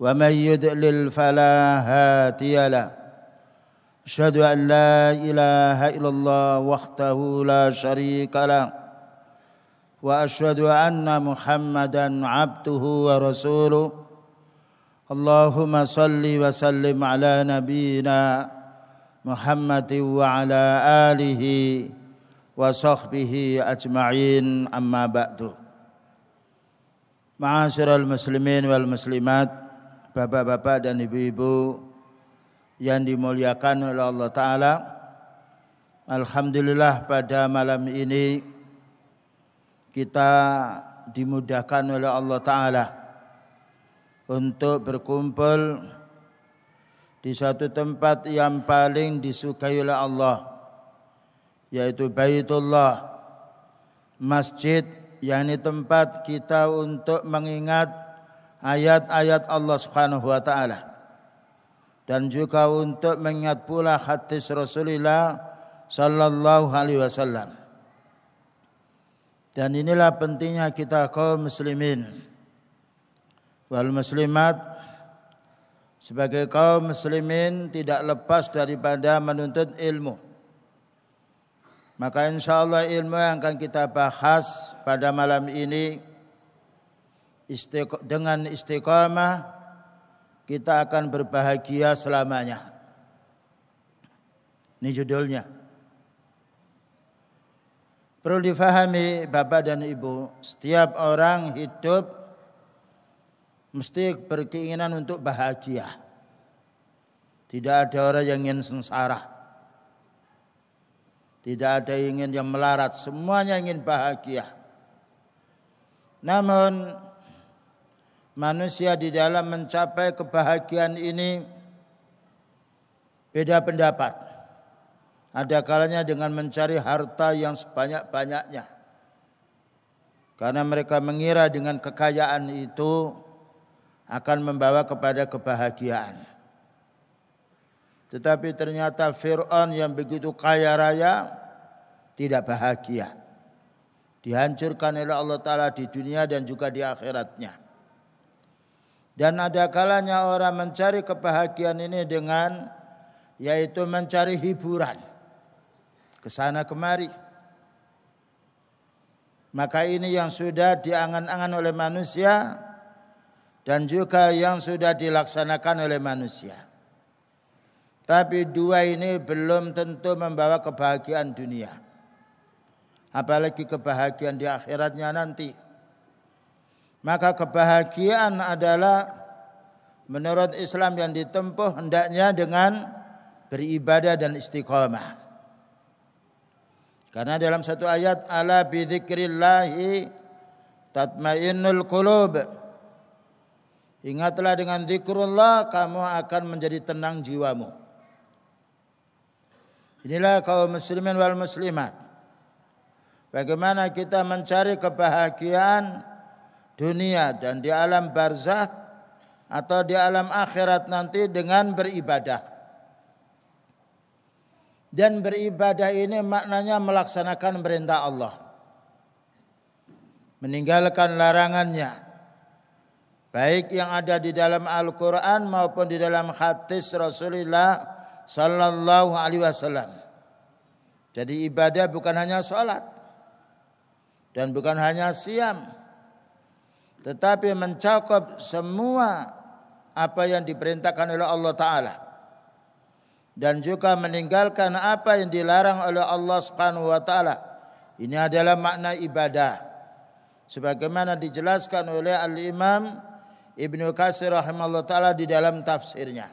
ومن يدلل فلا هاتي له. أشهد أن لا إله إلا الله وحده لا شريك له. وأشهد أن محمدا عبده ورسوله. اللهم صل وسلم على نبينا محمد وعلى آله وصحبه أجمعين. أما بعد. معاشر المسلمين والمسلمات bapak-bapak dan ibu-ibu yang dimuliakan oleh Allah Ta'ala. Alhamdulillah pada malam ini kita dimudahkan oleh Allah Ta'ala untuk berkumpul di satu tempat yang paling disukai oleh Allah yaitu Baitullah masjid yakni tempat kita untuk mengingat ayat-ayat Allah Subhanahu wa taala dan juga untuk mengingat pula hadis Rasulullah sallallahu alaihi wasallam. Dan inilah pentingnya kita kaum muslimin wal muslimat sebagai kaum muslimin tidak lepas daripada menuntut ilmu. Maka insya Allah ilmu yang akan kita bahas pada malam ini dengan istiqamah kita akan berbahagia selamanya. Ini judulnya. Perlu difahami Bapak dan Ibu, setiap orang hidup mesti berkeinginan untuk bahagia. Tidak ada orang yang ingin sengsara. Tidak ada yang ingin yang melarat, semuanya ingin bahagia. Namun manusia di dalam mencapai kebahagiaan ini beda pendapat. Ada kalanya dengan mencari harta yang sebanyak-banyaknya. Karena mereka mengira dengan kekayaan itu akan membawa kepada kebahagiaan. Tetapi ternyata Fir'aun yang begitu kaya raya tidak bahagia. Dihancurkan oleh Allah Ta'ala di dunia dan juga di akhiratnya. Dan ada kalanya orang mencari kebahagiaan ini dengan yaitu mencari hiburan ke sana kemari. Maka ini yang sudah diangan-angan oleh manusia dan juga yang sudah dilaksanakan oleh manusia. Tapi dua ini belum tentu membawa kebahagiaan dunia. Apalagi kebahagiaan di akhiratnya nanti. Maka kebahagiaan adalah menurut Islam yang ditempuh hendaknya dengan beribadah dan istiqamah. Karena dalam satu ayat ala bi dzikrillahi tatmainnul qulub. Ingatlah dengan zikrullah kamu akan menjadi tenang jiwamu. Inilah kaum muslimin wal muslimat. Bagaimana kita mencari kebahagiaan dunia dan di alam barzah atau di alam akhirat nanti dengan beribadah. Dan beribadah ini maknanya melaksanakan perintah Allah. Meninggalkan larangannya. Baik yang ada di dalam Al-Quran maupun di dalam hadis Rasulullah Sallallahu Alaihi Wasallam. Jadi ibadah bukan hanya sholat. Dan bukan hanya siam tetapi mencakup semua apa yang diperintahkan oleh Allah taala dan juga meninggalkan apa yang dilarang oleh Allah Subhanahu wa taala. Ini adalah makna ibadah. Sebagaimana dijelaskan oleh Al-Imam Ibnu Katsir rahimahullah taala di dalam tafsirnya.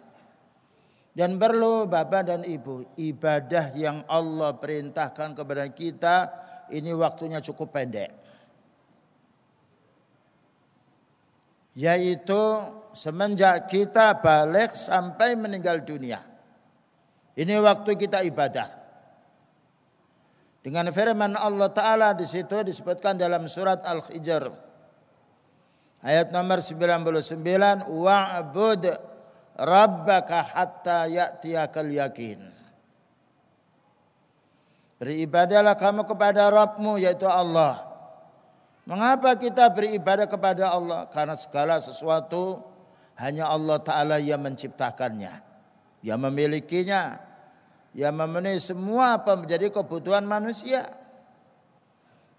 Dan perlu Bapak dan Ibu, ibadah yang Allah perintahkan kepada kita ini waktunya cukup pendek. Yaitu semenjak kita balik sampai meninggal dunia. Ini waktu kita ibadah. Dengan firman Allah Ta'ala di situ disebutkan dalam surat Al-Hijr. Ayat nomor 99. Wa'bud rabbaka hatta ya'tiyakal yakin. Beribadahlah kamu kepada Rabbmu yaitu Allah. Mengapa kita beribadah kepada Allah? Karena segala sesuatu hanya Allah Ta'ala yang menciptakannya. Yang memilikinya. Yang memenuhi semua apa menjadi kebutuhan manusia.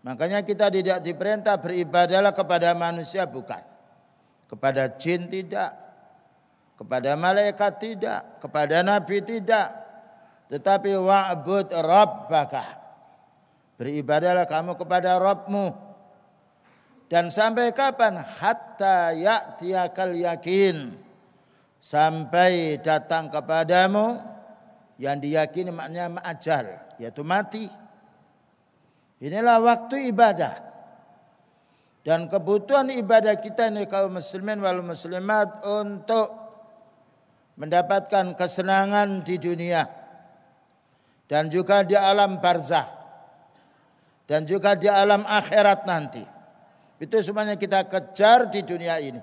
Makanya kita tidak diperintah beribadahlah kepada manusia bukan. Kepada jin tidak. Kepada malaikat tidak. Kepada nabi tidak. Tetapi wa'bud rabbaka. Beribadahlah kamu kepada Rabbmu dan sampai kapan? Hatta ya'tiyakal yakin. Sampai datang kepadamu yang diyakini maknanya ajal, yaitu mati. Inilah waktu ibadah. Dan kebutuhan ibadah kita ini kaum muslimin wal muslimat untuk mendapatkan kesenangan di dunia dan juga di alam barzah dan juga di alam akhirat nanti. Itu semuanya kita kejar di dunia ini.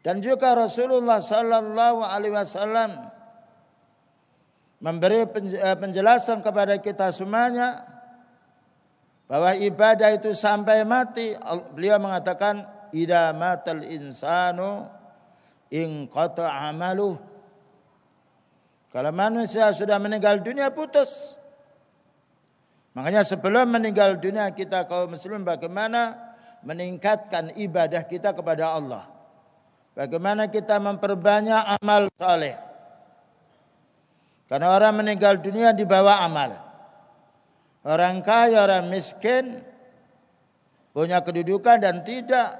Dan juga Rasulullah sallallahu alaihi wasallam memberi eh, penjelasan kepada kita semuanya bahwa ibadah itu sampai mati. Beliau mengatakan idza matal insanu in qata. Kalau manusia sudah meninggal dunia putus. Makanya sebelum meninggal dunia kita kaum muslim bagaimana meningkatkan ibadah kita kepada Allah. Bagaimana kita memperbanyak amal saleh. Karena orang meninggal dunia dibawa amal. Orang kaya, orang miskin punya kedudukan dan tidak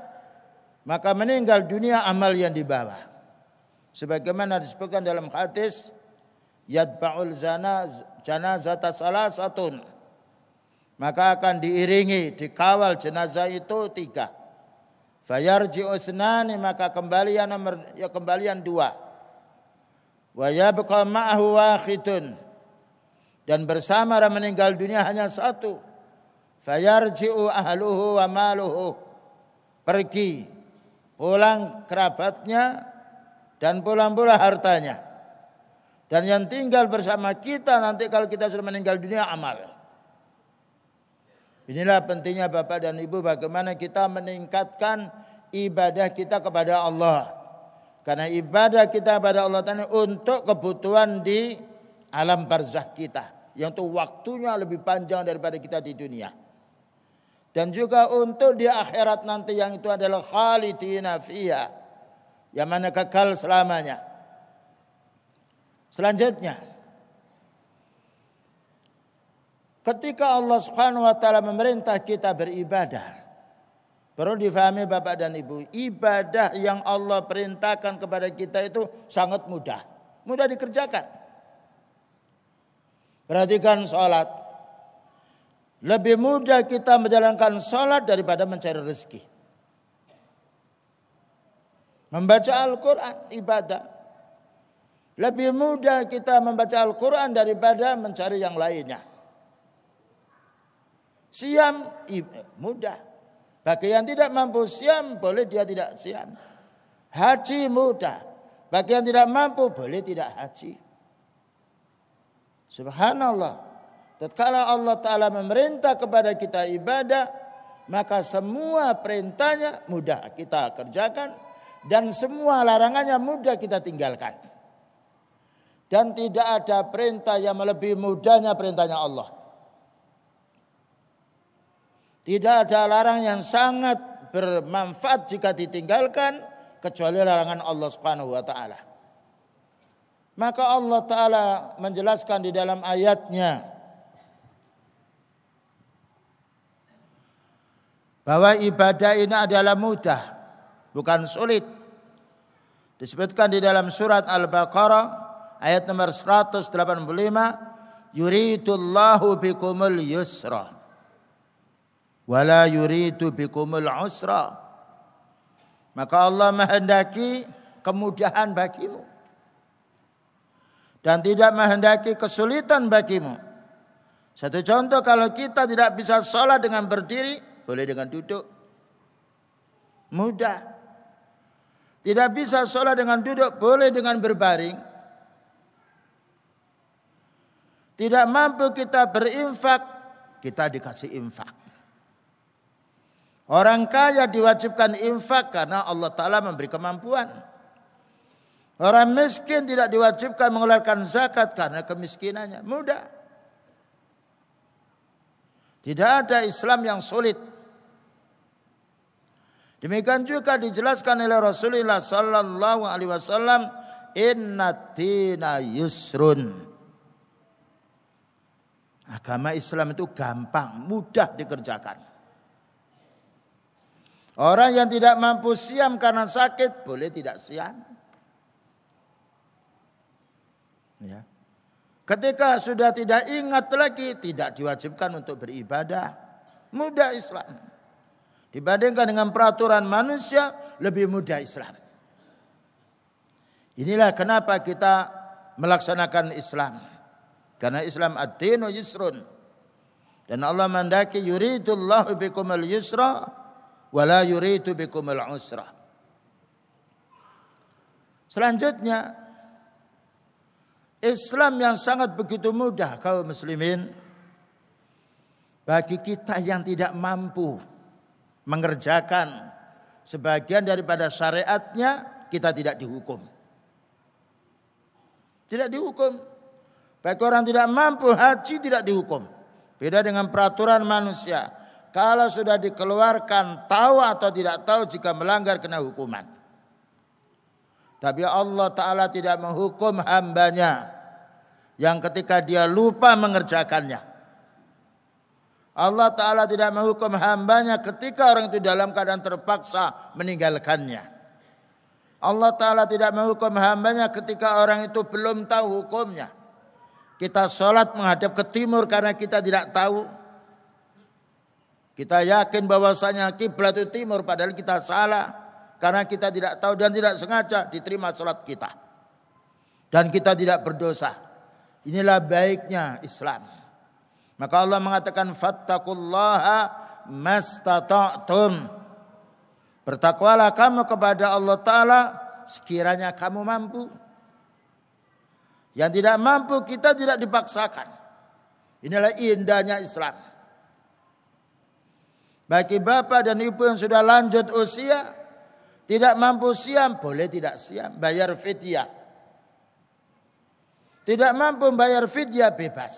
maka meninggal dunia amal yang dibawa. Sebagaimana disebutkan dalam hadis yadba'ul zana janazata salah satun maka akan diiringi dikawal jenazah itu tiga. Fayarji usnani maka kembalian nomor ya kembalian dua. Wa yabqa ma'ahu wahidun. Dan bersama orang meninggal dunia hanya satu. Fayarji'u ahluhu wa maluhu. Pergi. Pulang kerabatnya dan pulang pula hartanya. Dan yang tinggal bersama kita nanti kalau kita sudah meninggal dunia amal. Inilah pentingnya Bapak dan Ibu bagaimana kita meningkatkan ibadah kita kepada Allah. Karena ibadah kita kepada Allah Ta'ala untuk kebutuhan di alam barzah kita. Yang itu waktunya lebih panjang daripada kita di dunia. Dan juga untuk di akhirat nanti yang itu adalah khalidina fiyah. Yang mana kekal selamanya. Selanjutnya. Ketika Allah Subhanahu wa taala memerintah kita beribadah, perlu difahami Bapak dan Ibu, ibadah yang Allah perintahkan kepada kita itu sangat mudah. Mudah dikerjakan. Perhatikan sholat. Lebih mudah kita menjalankan sholat daripada mencari rezeki. Membaca Al-Quran ibadah. Lebih mudah kita membaca Al-Quran daripada mencari yang lainnya. Siam mudah. Bagi yang tidak mampu siam boleh dia tidak siam. Haji mudah. Bagi yang tidak mampu boleh tidak haji. Subhanallah. Tatkala Allah Ta'ala memerintah kepada kita ibadah, maka semua perintahnya mudah kita kerjakan dan semua larangannya mudah kita tinggalkan. Dan tidak ada perintah yang melebihi mudahnya perintahnya Allah. Tidak ada larang yang sangat bermanfaat jika ditinggalkan kecuali larangan Allah Subhanahu wa taala. Maka Allah taala menjelaskan di dalam ayatnya bahwa ibadah ini adalah mudah, bukan sulit. Disebutkan di dalam surat Al-Baqarah ayat nomor 185, yuridullahu bikumul yusra. Wala yuridu bikumul usra. Maka Allah menghendaki kemudahan bagimu dan tidak menghendaki kesulitan bagimu. Satu contoh kalau kita tidak bisa sholat dengan berdiri, boleh dengan duduk. Mudah. Tidak bisa sholat dengan duduk, boleh dengan berbaring. Tidak mampu kita berinfak, kita dikasih infak. Orang kaya diwajibkan infak karena Allah Ta'ala memberi kemampuan. Orang miskin tidak diwajibkan mengeluarkan zakat karena kemiskinannya. Mudah. Tidak ada Islam yang sulit. Demikian juga dijelaskan oleh Rasulullah sallallahu alaihi wasallam, "Inna tina yusrun." Agama Islam itu gampang, mudah dikerjakan. Orang yang tidak mampu siam karena sakit boleh tidak siam. Ya. Ketika sudah tidak ingat lagi, tidak diwajibkan untuk beribadah. Mudah Islam. Dibandingkan dengan peraturan manusia, lebih mudah Islam. Inilah kenapa kita melaksanakan Islam. Karena Islam ad-dinu yusrun. Dan Allah mandaki yuridullahu bikumul yusra wala yuridu bikumul usra. Selanjutnya Islam yang sangat begitu mudah kaum muslimin bagi kita yang tidak mampu mengerjakan sebagian daripada syariatnya kita tidak dihukum. Tidak dihukum. Bagi orang tidak mampu haji tidak dihukum. Beda dengan peraturan manusia. Kalau sudah dikeluarkan tahu atau tidak tahu jika melanggar kena hukuman. Tapi Allah Ta'ala tidak menghukum hambanya. Yang ketika dia lupa mengerjakannya. Allah Ta'ala tidak menghukum hambanya ketika orang itu dalam keadaan terpaksa meninggalkannya. Allah Ta'ala tidak menghukum hambanya ketika orang itu belum tahu hukumnya. Kita sholat menghadap ke timur karena kita tidak tahu. Kita yakin bahwasanya kiblat itu timur padahal kita salah. Karena kita tidak tahu dan tidak sengaja diterima sholat kita. Dan kita tidak berdosa. Inilah baiknya Islam. Maka Allah mengatakan fattakullaha mastata'tum. Bertakwalah kamu kepada Allah Ta'ala sekiranya kamu mampu. Yang tidak mampu kita tidak dipaksakan. Inilah indahnya Islam. Bagi bapak dan ibu yang sudah lanjut usia, tidak mampu siam, boleh tidak siam, bayar fidyah. Tidak mampu bayar fidyah bebas.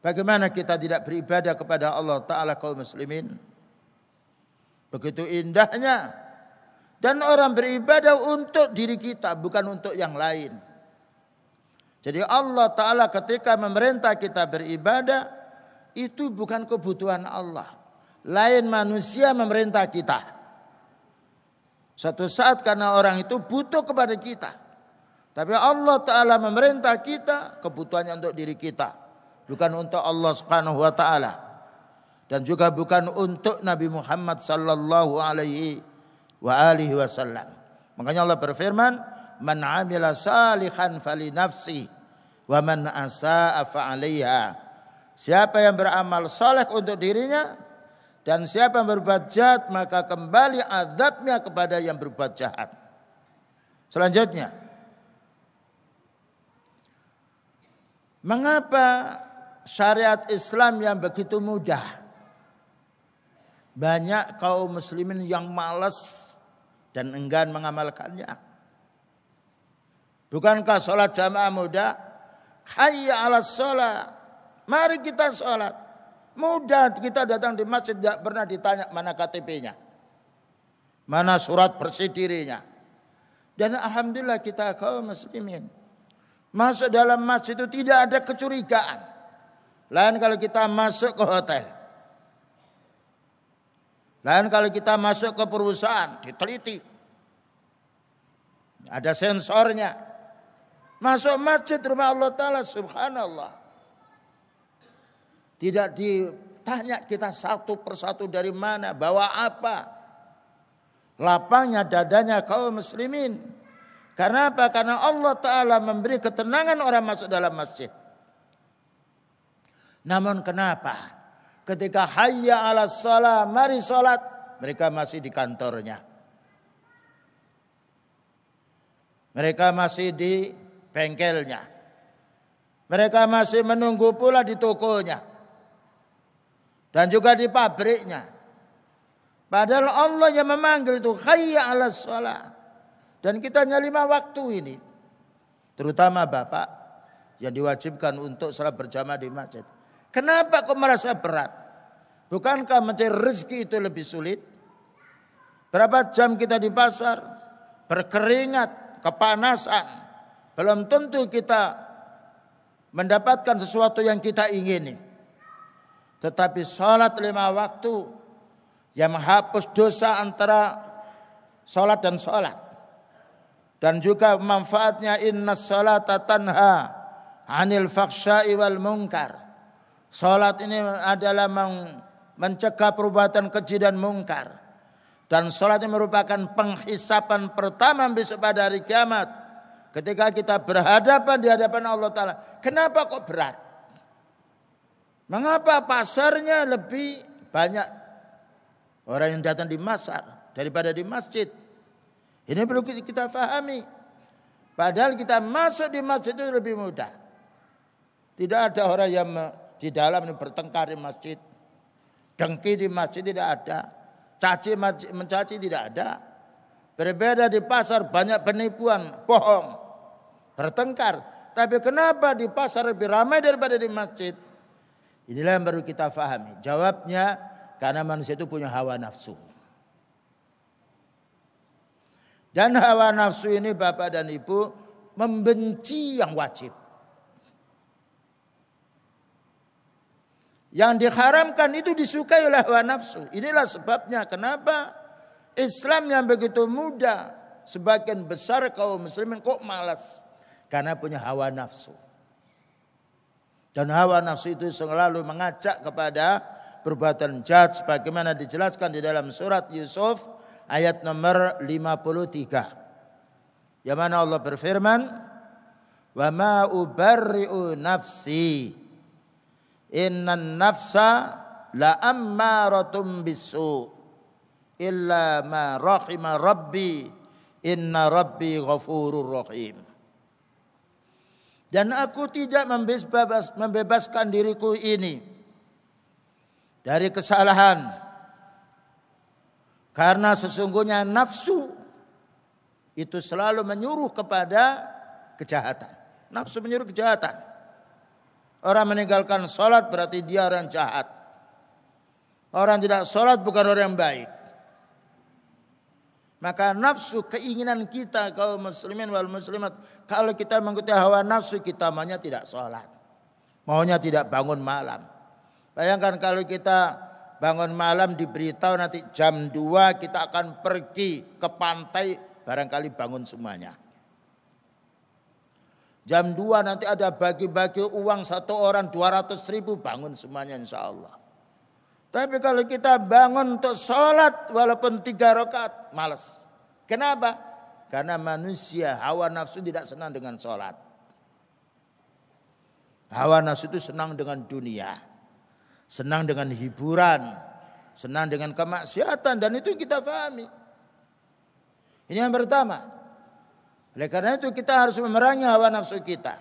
Bagaimana kita tidak beribadah kepada Allah Ta'ala kaum muslimin? Begitu indahnya dan orang beribadah untuk diri kita, bukan untuk yang lain. Jadi Allah Ta'ala ketika memerintah kita beribadah, itu bukan kebutuhan Allah. Lain manusia memerintah kita. Satu saat karena orang itu butuh kepada kita. Tapi Allah Ta'ala memerintah kita, kebutuhannya untuk diri kita. Bukan untuk Allah Subhanahu Wa Ta'ala. Dan juga bukan untuk Nabi Muhammad Sallallahu Alaihi wa alihi wasallam. Makanya Allah berfirman, "Man 'amila salihan fali nafsi wa man asaa fa 'alaiha." Siapa yang beramal saleh untuk dirinya dan siapa yang berbuat jahat maka kembali azabnya kepada yang berbuat jahat. Selanjutnya, mengapa syariat Islam yang begitu mudah banyak kaum muslimin yang malas dan enggan mengamalkannya. Bukankah sholat jamaah mudah? Hayya ala sholat. Mari kita sholat. Mudah kita datang di masjid tidak pernah ditanya mana KTP-nya. Mana surat bersih dirinya. Dan Alhamdulillah kita kaum muslimin. Masuk dalam masjid itu tidak ada kecurigaan. Lain kalau kita masuk ke hotel. Lain kalau kita masuk ke perusahaan, diteliti. Ada sensornya. Masuk masjid rumah Allah Ta'ala, subhanallah. Tidak di Tanya kita satu persatu dari mana, bawa apa. Lapangnya dadanya kaum muslimin. Karena apa? Karena Allah Ta'ala memberi ketenangan orang masuk dalam masjid. Namun kenapa? Ketika hayya ala salat, mari salat, mereka masih di kantornya. Mereka masih di bengkelnya. Mereka masih menunggu pula di tokonya. Dan juga di pabriknya. Padahal Allah yang memanggil itu khayya ala sholat. Dan kita hanya lima waktu ini. Terutama Bapak yang diwajibkan untuk sholat berjamaah di masjid. Kenapa kok merasa berat? Bukankah mencari rezeki itu lebih sulit? Berapa jam kita di pasar? Berkeringat, kepanasan. Belum tentu kita mendapatkan sesuatu yang kita ingini. Tetapi sholat lima waktu yang menghapus dosa antara sholat dan sholat. Dan juga manfaatnya inna sholata tanha anil faksha'i wal munkar. Sholat ini adalah mencegah perbuatan keji dan mungkar. Dan sholat ini merupakan penghisapan pertama besok pada hari kiamat. Ketika kita berhadapan di hadapan Allah Ta'ala. Kenapa kok berat? Mengapa pasarnya lebih banyak orang yang datang di pasar daripada di masjid? Ini perlu kita fahami. Padahal kita masuk di masjid itu lebih mudah. Tidak ada orang yang di dalam ini bertengkar di masjid. Dengki di masjid tidak ada. Caci mencaci tidak ada. Berbeda di pasar banyak penipuan, bohong, bertengkar. Tapi kenapa di pasar lebih ramai daripada di masjid? Inilah yang baru kita fahami. Jawabnya karena manusia itu punya hawa nafsu. Dan hawa nafsu ini Bapak dan Ibu membenci yang wajib. Yang diharamkan itu disukai oleh hawa nafsu. Inilah sebabnya kenapa Islam yang begitu mudah sebagian besar kaum muslimin kok malas karena punya hawa nafsu. Dan hawa nafsu itu selalu mengajak kepada perbuatan jahat sebagaimana dijelaskan di dalam surat Yusuf ayat nomor 53. Yang mana Allah berfirman, "Wa ma ubarri'u nafsi. Innan nafsa la ammaratum bisu illa ma rahima rabbi. Inna rabbi ghafurur rahim." Dan aku tidak membebas, membebaskan diriku ini dari kesalahan. Karena sesungguhnya nafsu itu selalu menyuruh kepada kejahatan. Nafsu menyuruh kejahatan. Orang meninggalkan sholat berarti dia orang jahat. Orang tidak sholat bukan orang yang baik. Maka nafsu keinginan kita kaum muslimin wal muslimat. Kalau kita mengikuti hawa nafsu kita maunya tidak sholat. Maunya tidak bangun malam. Bayangkan kalau kita bangun malam diberitahu nanti jam 2 kita akan pergi ke pantai. Barangkali bangun semuanya. Jam 2 nanti ada bagi-bagi uang satu orang 200 ribu bangun semuanya insya Allah. Tapi kalau kita bangun untuk sholat walaupun tiga rakaat, malas. Kenapa? Karena manusia hawa nafsu tidak senang dengan sholat. Hawa nafsu itu senang dengan dunia. Senang dengan hiburan. Senang dengan kemaksiatan. Dan itu kita pahami. Ini yang pertama. Oleh karena itu kita harus memerangi hawa nafsu kita.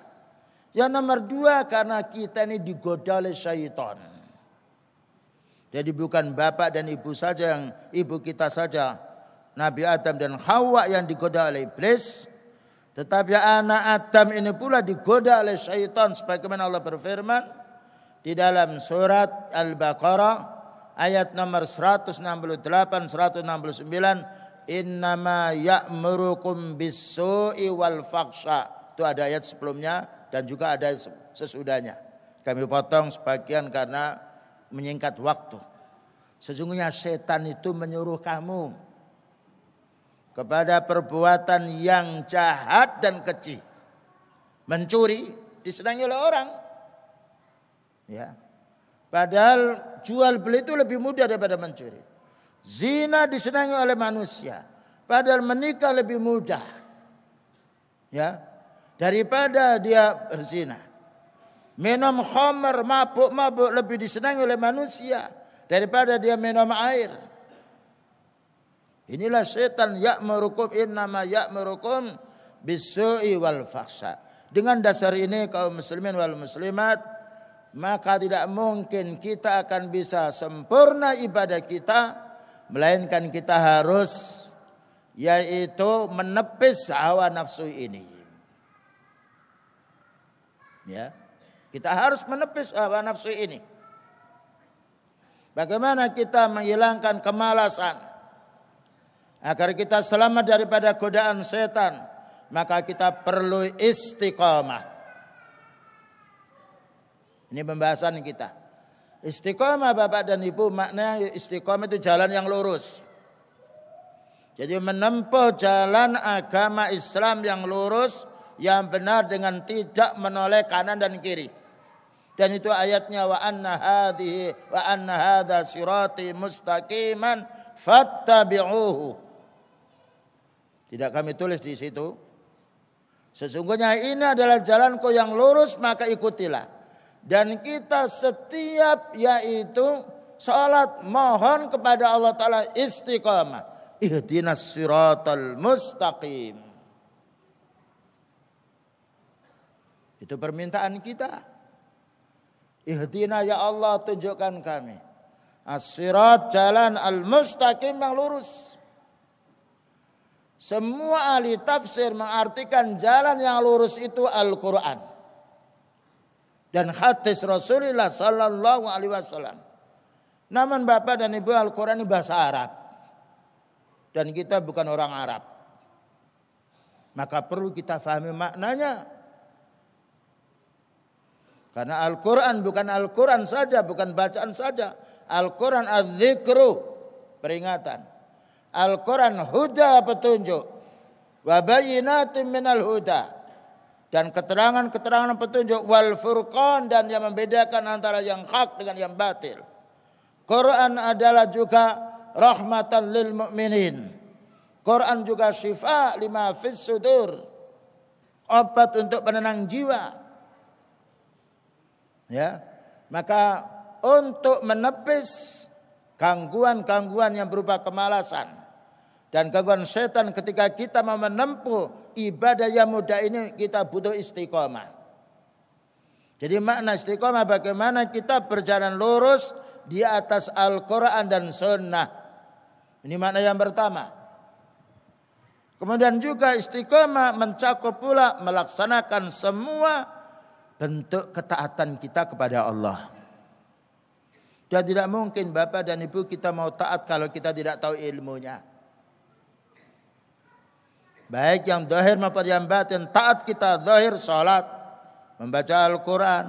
Yang nomor dua karena kita ini digoda oleh syaitan. Jadi bukan bapak dan ibu saja yang ibu kita saja. Nabi Adam dan Hawa yang digoda oleh iblis, tetapi anak Adam ini pula digoda oleh syaitan. Sebagaimana Allah berfirman di dalam surat Al-Baqarah ayat nomor 168 169 innama ya'murukum bis-su'i wal faksha itu ada ayat sebelumnya dan juga ada sesudahnya. Kami potong sebagian karena menyingkat waktu. Sesungguhnya setan itu menyuruh kamu kepada perbuatan yang jahat dan keji. Mencuri disenangi oleh orang. Ya. Padahal jual beli itu lebih mudah daripada mencuri. Zina disenangi oleh manusia. Padahal menikah lebih mudah. Ya. Daripada dia berzina. Minum khamar, mabuk-mabuk lebih disenangi oleh manusia daripada dia minum air. Inilah setan ya'murukum innama ya'murukum bisu'i wal faksa. Dengan dasar ini kaum muslimin wal muslimat maka tidak mungkin kita akan bisa sempurna ibadah kita melainkan kita harus yaitu menepis hawa nafsu ini. Ya. Kita harus menepis hawa nafsu ini. Bagaimana kita menghilangkan kemalasan agar kita selamat daripada godaan setan, maka kita perlu istiqamah. Ini pembahasan kita. Istiqomah Bapak dan Ibu maknanya istiqomah itu jalan yang lurus. Jadi menempuh jalan agama Islam yang lurus, yang benar dengan tidak menoleh kanan dan kiri. Dan itu ayatnya wa anna hadhihi wa anna hadha sirati mustaqiman fattabi'uhu. Tidak kami tulis di situ. Sesungguhnya ini adalah jalanku yang lurus maka ikutilah dan kita setiap yaitu salat mohon kepada Allah taala istiqamah ihdinas siratal mustaqim itu permintaan kita ihdina ya Allah tunjukkan kami as-sirat jalan al-mustaqim yang lurus semua ahli tafsir mengartikan jalan yang lurus itu Al-Quran dan hadis Rasulullah sallallahu alaihi wasallam. Namun Bapak dan Ibu Al-Qur'an ini bahasa Arab. Dan kita bukan orang Arab. Maka perlu kita fahami maknanya. Karena Al-Quran bukan Al-Quran saja, bukan bacaan saja. Al-Quran al-zikru, peringatan. Al-Quran huda petunjuk. Wabayinatim minal huda dan keterangan-keterangan petunjuk wal furqan dan yang membedakan antara yang hak dengan yang batil. Quran adalah juga rahmatan lil mukminin. Quran juga syifa lima fis sudur. Obat untuk penenang jiwa. Ya. Maka untuk menepis gangguan-gangguan yang berupa kemalasan dan gangguan setan ketika kita mau menempuh ibadah yang mudah ini kita butuh istiqomah. Jadi makna istiqomah bagaimana kita berjalan lurus di atas Al-Quran dan Sunnah. Ini makna yang pertama. Kemudian juga istiqomah mencakup pula melaksanakan semua bentuk ketaatan kita kepada Allah. Dan tidak mungkin Bapak dan Ibu kita mau taat kalau kita tidak tahu ilmunya. Baik yang zahir maupun yang batin. Taat kita zahir salat. Membaca Al-Quran.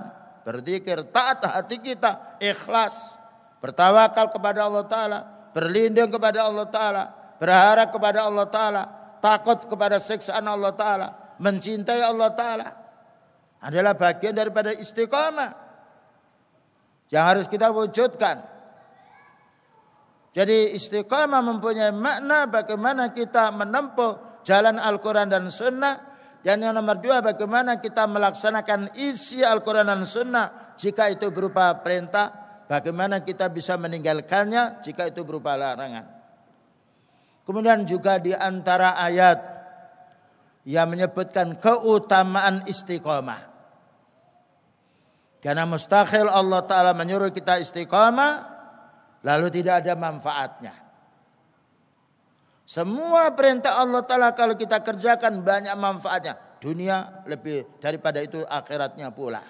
Berzikir. Taat hati kita. Ikhlas. Bertawakal kepada Allah Ta'ala. Berlindung kepada Allah Ta'ala. Berharap kepada Allah Ta'ala. Takut kepada siksaan Allah Ta'ala. Mencintai Allah Ta'ala. Adalah bagian daripada istiqamah. Yang harus kita wujudkan. Jadi istiqamah mempunyai makna bagaimana kita menempuh jalan Al-Quran dan Sunnah. Dan yang nomor dua bagaimana kita melaksanakan isi Al-Quran dan Sunnah jika itu berupa perintah. Bagaimana kita bisa meninggalkannya jika itu berupa larangan. Kemudian juga di antara ayat yang menyebutkan keutamaan istiqomah. Karena mustahil Allah Ta'ala menyuruh kita istiqomah lalu tidak ada manfaatnya. Semua perintah Allah Ta'ala kalau kita kerjakan banyak manfaatnya. Dunia lebih daripada itu akhiratnya pula.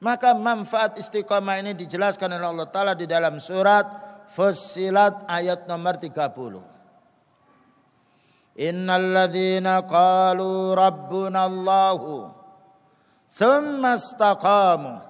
Maka manfaat istiqamah ini dijelaskan oleh Allah Ta'ala di dalam surat Fussilat ayat nomor 30. Innalladzina qalu rabbuna Allahu thumma istaqamu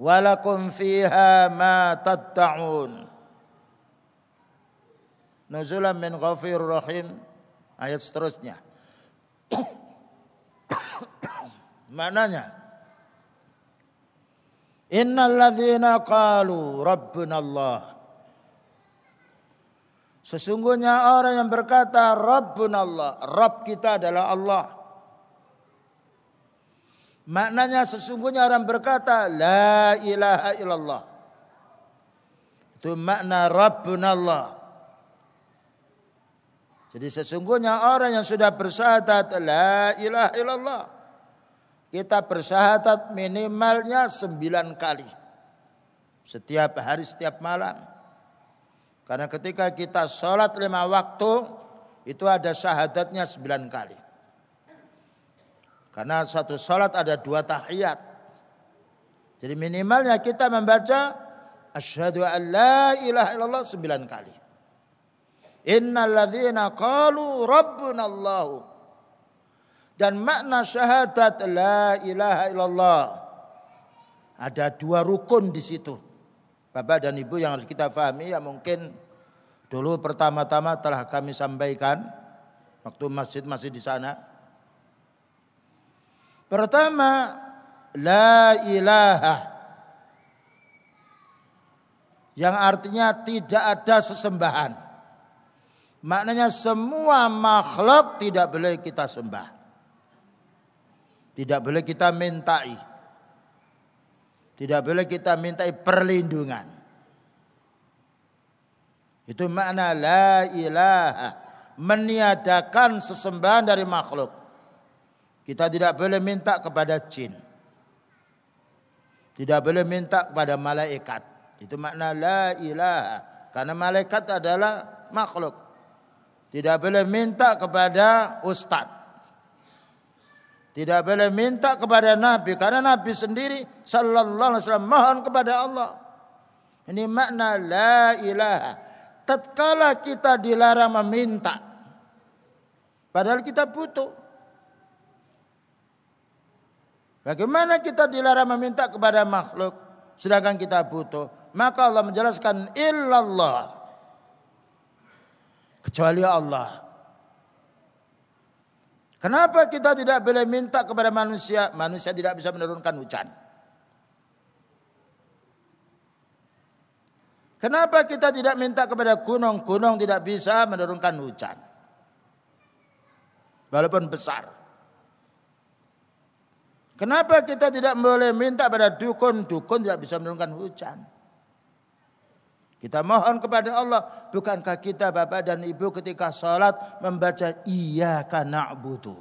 walakum fiha ma tatta'un. Nuzulan min ghafir rahim ayat seterusnya. Maknanya innal ladzina qalu rabbuna Allah Sesungguhnya orang yang berkata Rabbuna Allah, Rabb kita adalah Allah. Maknanya sesungguhnya orang berkata la ilaha illallah. Itu makna Rabbuna Allah. Jadi sesungguhnya orang yang sudah bersyahadat la ilaha illallah. Kita bersyahadat minimalnya sembilan kali. Setiap hari, setiap malam. Karena ketika kita sholat lima waktu, itu ada syahadatnya sembilan kali. Karena satu salat ada dua tahiyat. Jadi minimalnya kita membaca asyhadu an la ilaha illallah sembilan kali. Innal ladzina qalu rabbuna Allah. Dan makna syahadat la ilaha illallah ada dua rukun di situ. Bapak dan Ibu yang harus kita pahami ya mungkin dulu pertama-tama telah kami sampaikan waktu masjid masih di sana. Pertama, la ilaha. Yang artinya tidak ada sesembahan. Maknanya semua makhluk tidak boleh kita sembah. Tidak boleh kita mintai. Tidak boleh kita mintai perlindungan. Itu makna la ilaha. Meniadakan sesembahan dari makhluk. Kita tidak boleh minta kepada jin. Tidak boleh minta kepada malaikat. Itu makna la ilaha. Karena malaikat adalah makhluk. Tidak boleh minta kepada ustadz. Tidak boleh minta kepada Nabi karena Nabi sendiri sallallahu alaihi wasallam mohon kepada Allah. Ini makna la ilaha. Tatkala kita dilarang meminta padahal kita butuh. Bagaimana kita dilarang meminta kepada makhluk sedangkan kita butuh? Maka Allah menjelaskan illallah. Kecuali Allah. Kenapa kita tidak boleh minta kepada manusia? Manusia tidak bisa menurunkan hujan. Kenapa kita tidak minta kepada gunung? Gunung tidak bisa menurunkan hujan. Walaupun besar. Kenapa kita tidak boleh minta pada dukun? Dukun tidak bisa menurunkan hujan. Kita mohon kepada Allah. Bukankah kita Bapak dan Ibu ketika sholat membaca Iyaka na'budu.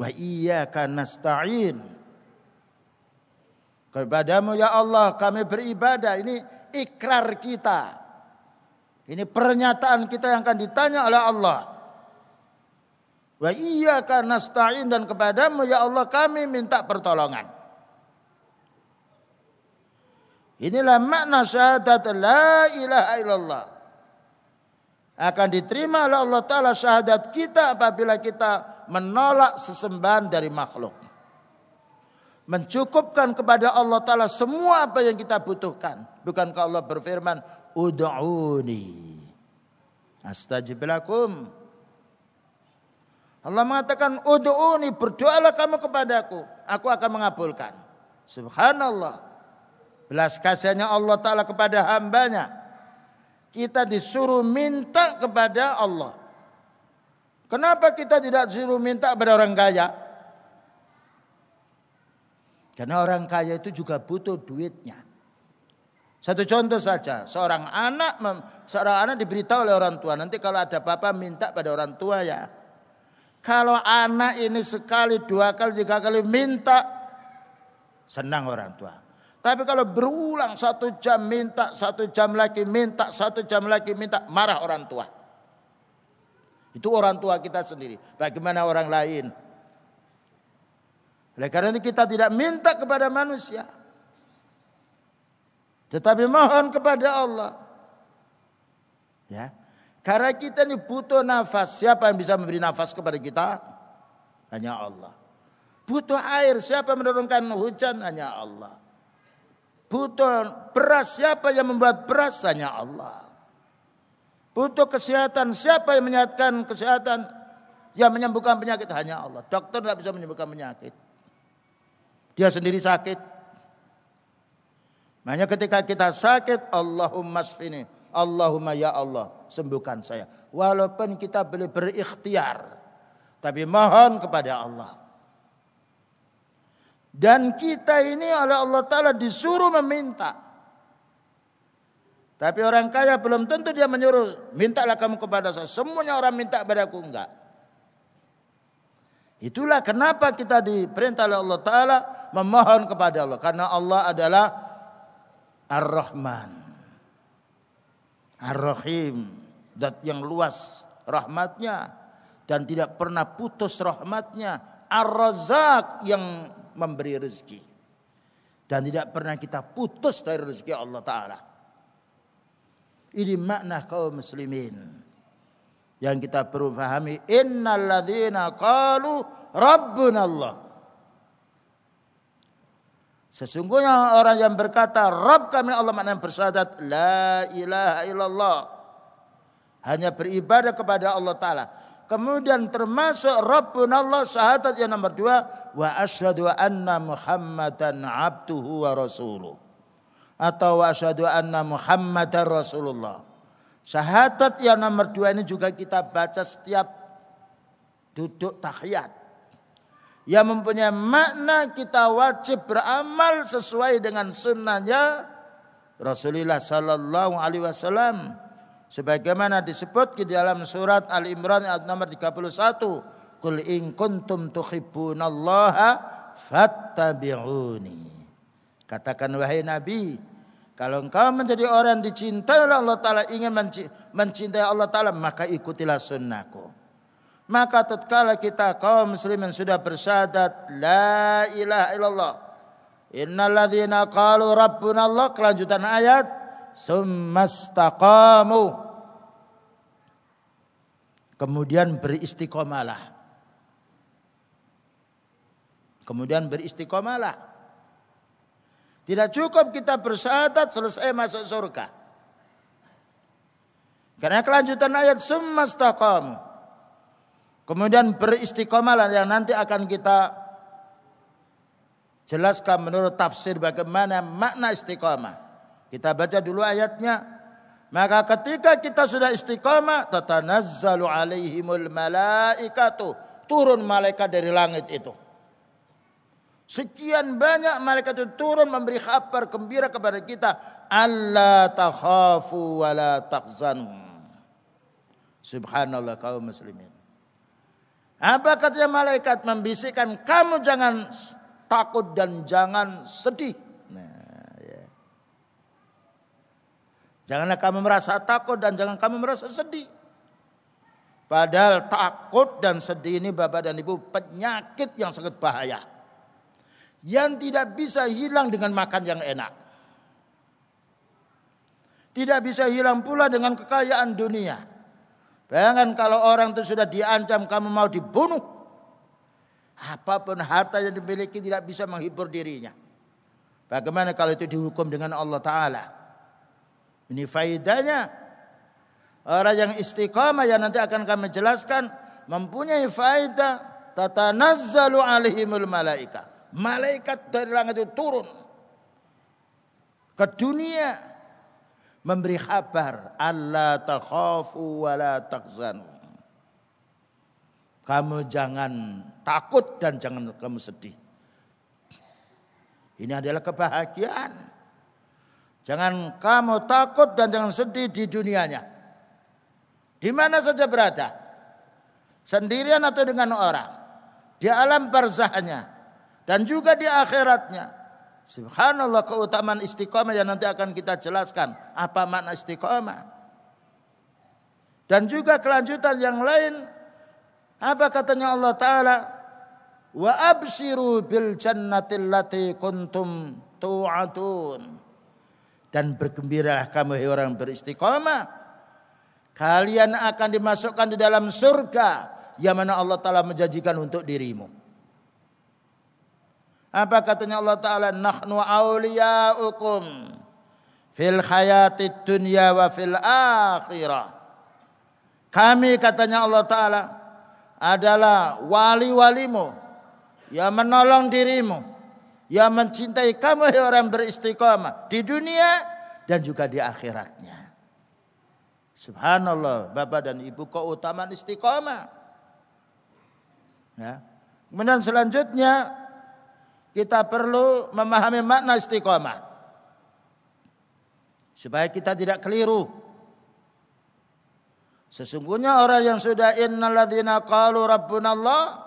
Wa iyaka nasta'in. Kepadamu ya Allah kami beribadah. Ini ikrar kita. Ini pernyataan kita yang akan ditanya oleh Allah. Wa iyyaka nasta'in dan kepadamu ya Allah kami minta pertolongan. Inilah makna syahadat la ilaha illallah. Akan diterima oleh Allah Ta'ala syahadat kita apabila kita menolak sesembahan dari makhluk. Mencukupkan kepada Allah Ta'ala semua apa yang kita butuhkan. Bukankah Allah berfirman, Udu'uni. Astajib lakum. Allah mengatakan, Udu'uni, berdoalah kamu kepadaku. Aku akan mengabulkan. Subhanallah. Belas kasihnya Allah Ta'ala kepada hambanya. Kita disuruh minta kepada Allah. Kenapa kita tidak disuruh minta kepada orang kaya? Karena orang kaya itu juga butuh duitnya. Satu contoh saja, seorang anak seorang anak diberitahu oleh orang tua, nanti kalau ada papa minta pada orang tua ya. Kalau anak ini sekali, dua kali, tiga kali minta, senang orang tua. Tapi kalau berulang satu jam minta, satu jam lagi minta, satu jam lagi minta, marah orang tua. Itu orang tua kita sendiri. Bagaimana orang lain? Oleh karena itu kita tidak minta kepada manusia. Tetapi mohon kepada Allah. Ya. Karena kita ini butuh nafas. Siapa yang bisa memberi nafas kepada kita? Hanya Allah. Butuh air. Siapa yang menurunkan hujan? Hanya Allah. Butuh beras. Siapa yang membuat beras? Hanya Allah. Butuh kesehatan. Siapa yang menyatakan kesehatan? Yang menyembuhkan penyakit hanya Allah. Dokter tidak bisa menyembuhkan penyakit. Dia sendiri sakit. Makanya ketika kita sakit, Allahumma sfini. Allahumma ya Allah, sembuhkan saya. Walaupun kita boleh berikhtiar. Tapi mohon kepada Allah. Dan kita ini oleh Allah Ta'ala disuruh meminta. Tapi orang kaya belum tentu dia menyuruh. Mintalah kamu kepada saya. Semuanya orang minta aku enggak. Itulah kenapa kita diperintah oleh Allah Ta'ala memohon kepada Allah. Karena Allah adalah Ar-Rahman. Ar-Rahim. Dat yang luas rahmatnya. Dan tidak pernah putus rahmatnya. Ar-Razak yang memberi rezeki. Dan tidak pernah kita putus dari rezeki Allah Ta'ala. Ini makna kaum muslimin. Yang kita perlu pahami. Innal ladhina qalu Rabbuna Allah. Sesungguhnya orang yang berkata Rabb kami Allah makna bersyahadat la ilaha illallah. Hanya beribadah kepada Allah Ta'ala. Kemudian termasuk Rabbun Allah syahadat yang nomor dua. Wa asyhadu anna muhammadan abduhu wa rasuluh. Atau wa asyhadu anna muhammadan rasulullah. Syahadat yang nomor dua ini juga kita baca setiap duduk tahiyat yang mempunyai makna kita wajib beramal sesuai dengan sunnahnya Rasulullah sallallahu alaihi wasallam. Sebagaimana disebut di dalam surat Al Imran ayat nomor 31 Kul in kuntum tuhibbunallaha fattabi'uni. Katakan wahai Nabi kalau engkau menjadi orang dicintai oleh Allah Ta'ala ingin mencintai Allah Ta'ala maka ikutilah sunnahku maka tatkala kita kaum muslimin sudah bersyahadat la ilaha illallah. Innalladzina qalu rabbuna Allah kelanjutan ayat summastaqamu kemudian beristiqomalah. Kemudian beristiqomalah. Tidak cukup kita bersyahadat selesai masuk surga. Karena kelanjutan ayat summastaqamu Kemudian beristiqomalah yang nanti akan kita jelaskan menurut tafsir bagaimana makna istiqomah. Kita baca dulu ayatnya. Maka ketika kita sudah istiqomah, tatanazzalu alaihimul malaikatu. Turun malaikat dari langit itu. Sekian banyak malaikat itu turun memberi kabar gembira kepada kita. Allah takhafu wa la. Subhanallah kaum muslimin. Apa katanya malaikat membisikkan kamu jangan takut dan jangan sedih. Nah, ya. Janganlah kamu merasa takut dan jangan kamu merasa sedih. Padahal takut dan sedih ini Bapak dan Ibu penyakit yang sangat bahaya. Yang tidak bisa hilang dengan makan yang enak. Tidak bisa hilang pula dengan kekayaan dunia. Bayangkan kalau orang itu sudah diancam kamu mau dibunuh. Apa pun harta yang dimiliki tidak bisa menghibur dirinya. Bagaimana kalau itu dihukum dengan Allah Ta'ala? Ini faidahnya. Orang yang istiqamah yang nanti akan kami jelaskan. Mempunyai faidah. Tatanazzalu alaihimul malaika. Malaikat dari langit itu turun. Ke dunia memberi kabar Allah takhafu wa la takzanu. Kamu jangan takut dan jangan kamu sedih. Ini adalah kebahagiaan. Jangan kamu takut dan jangan sedih di dunianya. Di mana saja berada. Sendirian atau dengan orang. Di alam barzahnya. Dan juga di akhiratnya. Subhanallah keutamaan istiqomah yang nanti akan kita jelaskan apa makna istiqomah. Dan juga kelanjutan yang lain apa katanya Allah taala wa absiru bil jannatil lati kuntum tu'atun. Dan bergembiralah kamu hai orang beristiqomah. Kalian akan dimasukkan di dalam surga yang mana Allah Ta'ala menjanjikan untuk dirimu. Apa katanya Allah Ta'ala? Nahnu awliya'ukum fil hayati dunya wa fil akhirah. Kami katanya Allah Ta'ala adalah wali-walimu yang menolong dirimu, yang mencintai kamu yang orang beristiqamah di dunia dan juga di akhiratnya. Subhanallah, Bapak dan Ibu keutamaan istiqamah. Ya. Kemudian selanjutnya kita perlu memahami makna istiqamah. Supaya kita tidak keliru. Sesungguhnya orang yang sudah innalladzina qalu rabbunallah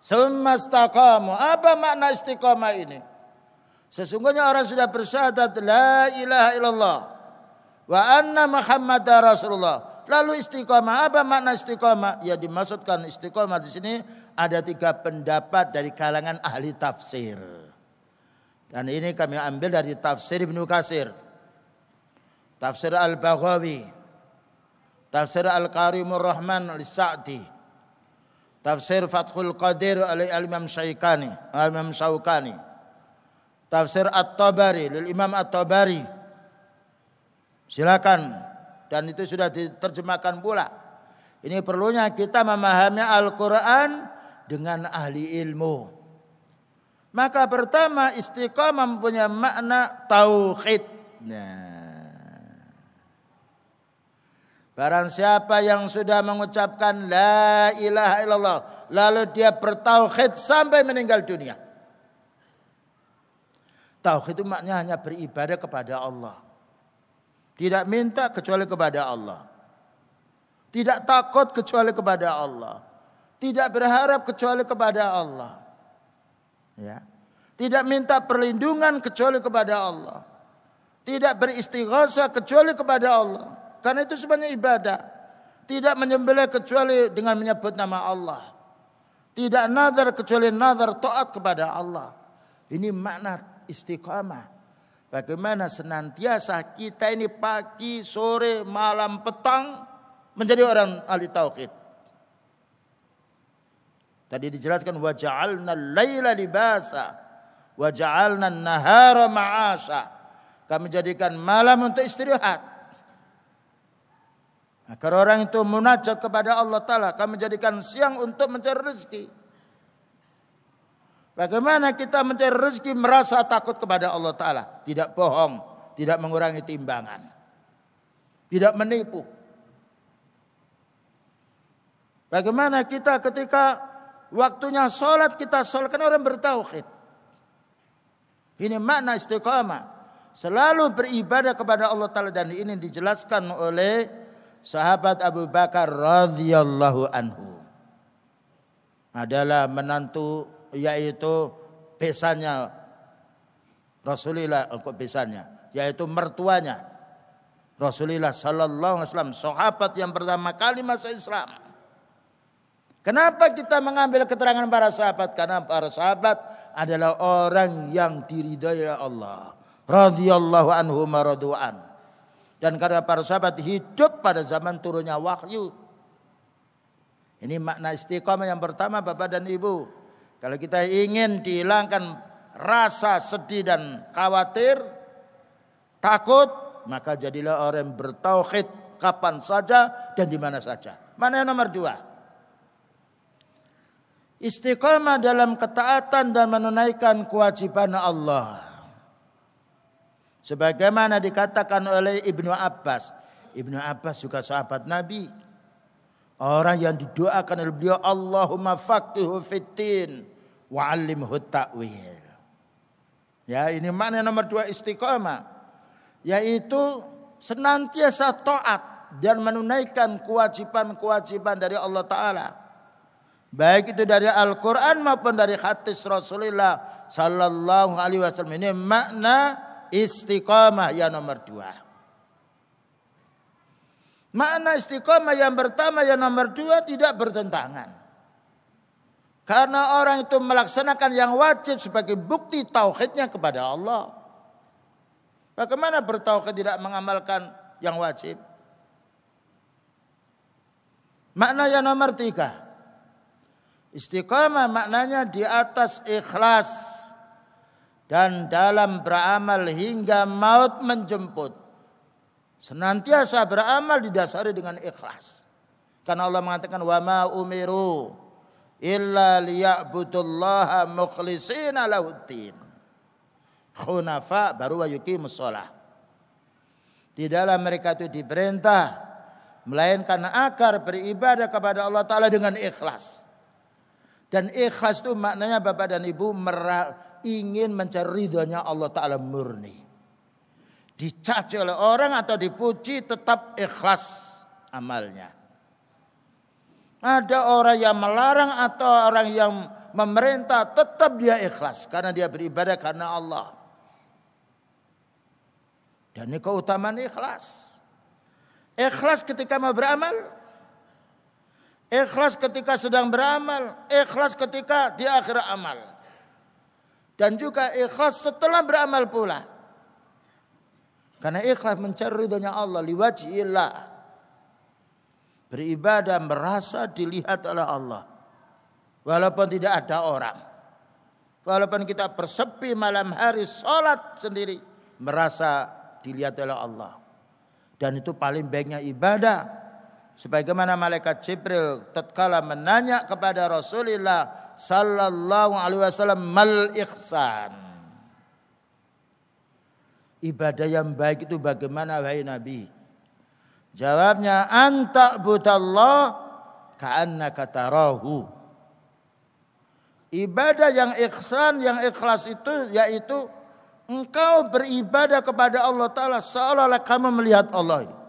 summa istaqamu. Apa makna istiqamah ini? Sesungguhnya orang sudah bersyahadat la ilaha illallah wa anna Muhammad Rasulullah. Lalu istiqamah apa makna istiqamah? Ya dimaksudkan istiqamah di sini ada tiga pendapat dari kalangan ahli tafsir. Dan ini kami ambil dari tafsir Ibnu Kasir. Tafsir Al-Baghawi. Tafsir Al-Karimur Rahman Al-Sa'di. Tafsir Fathul Qadir oleh Al-Imam Syaikani. Al-Imam Syaukani. Tafsir At-Tabari. Imam At-Tabari. Silakan. Dan itu sudah diterjemahkan pula. Ini perlunya kita memahami Al-Quran dengan ahli ilmu. Maka pertama istiqamah mempunyai makna tauhid. Nah. Barang siapa yang sudah mengucapkan la ilaha illallah lalu dia bertauhid sampai meninggal dunia. Tauhid itu maknanya hanya beribadah kepada Allah. Tidak minta kecuali kepada Allah. Tidak takut kecuali kepada Allah. Tidak berharap kecuali kepada Allah. Ya. Tidak minta perlindungan kecuali kepada Allah. Tidak beristighosa kecuali kepada Allah. Karena itu sebenarnya ibadah. Tidak menyembelih kecuali dengan menyebut nama Allah. Tidak nazar kecuali nazar taat kepada Allah. Ini makna istiqamah. Bagaimana senantiasa kita ini pagi, sore, malam, petang menjadi orang ahli tauhid. Tadi dijelaskan wa ja'alna laila libasa wa ja'alna nahara ma'asa. Kami jadikan malam untuk istirahat. Agar orang itu munajat kepada Allah Ta'ala. Kami jadikan siang untuk mencari rezeki. Bagaimana kita mencari rezeki merasa takut kepada Allah Ta'ala. Tidak bohong. Tidak mengurangi timbangan. Tidak menipu. Bagaimana kita ketika Waktunya sholat kita sholat. Kan orang bertauhid. Ini makna istiqamah. Selalu beribadah kepada Allah Ta'ala. Dan ini dijelaskan oleh sahabat Abu Bakar radhiyallahu anhu. Adalah menantu yaitu besannya Rasulullah kok besannya yaitu mertuanya Rasulullah sallallahu alaihi wasallam sahabat yang pertama kali masuk Islam Kenapa kita mengambil keterangan para sahabat? Karena para sahabat adalah orang yang diridhai Allah. Radhiyallahu anhu maradu'an. Dan karena para sahabat hidup pada zaman turunnya wahyu. Ini makna istiqamah yang pertama Bapak dan Ibu. Kalau kita ingin dihilangkan rasa sedih dan khawatir, takut, maka jadilah orang bertauhid kapan saja dan di mana saja. Mana yang nomor dua? Istiqamah dalam ketaatan dan menunaikan kewajiban Allah. Sebagaimana dikatakan oleh Ibnu Abbas. Ibnu Abbas juga sahabat Nabi. Orang yang didoakan oleh beliau Allahumma faqihu fitin wa alimhu ta'wil. Ya, ini mana nomor dua istiqamah. Yaitu senantiasa taat dan menunaikan kewajiban-kewajiban dari Allah Ta'ala Baik itu dari Al-Quran maupun dari hadis Rasulullah Sallallahu Alaihi Wasallam. Ini makna istiqamah yang nomor dua. Makna istiqamah yang pertama yang nomor dua tidak bertentangan. Karena orang itu melaksanakan yang wajib sebagai bukti tauhidnya kepada Allah. Bagaimana bertauhid tidak mengamalkan yang wajib? Makna yang nomor tiga. Istiqamah maknanya di atas ikhlas dan dalam beramal hingga maut menjemput. Senantiasa beramal didasari dengan ikhlas. Karena Allah mengatakan wa ma umiru illa liya'budullaha mukhlishina lahuddin. Khunafa baru wa yuqimus shalah. Tidaklah mereka itu diperintah melainkan akar beribadah kepada Allah taala dengan ikhlas. Dan ikhlas itu maknanya Bapak dan Ibu ingin mencari ridhonya Allah Ta'ala murni. Dicaci oleh orang atau dipuji tetap ikhlas amalnya. Ada orang yang melarang atau orang yang memerintah tetap dia ikhlas karena dia beribadah karena Allah. Dan ini keutamaan ikhlas. Ikhlas ketika mau beramal, Ikhlas ketika sedang beramal, ikhlas ketika di akhir amal. Dan juga ikhlas setelah beramal pula. Karena ikhlas mencari ridhonya Allah liwajillah. Beribadah merasa dilihat oleh Allah. Walaupun tidak ada orang. Walaupun kita bersepi malam hari sholat sendiri. Merasa dilihat oleh Allah. Dan itu paling baiknya ibadah sebagaimana malaikat Jibril tatkala menanya kepada Rasulullah sallallahu alaihi wasallam mal ihsan? Ibadah yang baik itu bagaimana wahai nabi? Jawabnya anta butallah ka'annaka tarahu. Ibadah yang ihsan yang ikhlas itu yaitu engkau beribadah kepada Allah taala seolah-olah kamu melihat Allah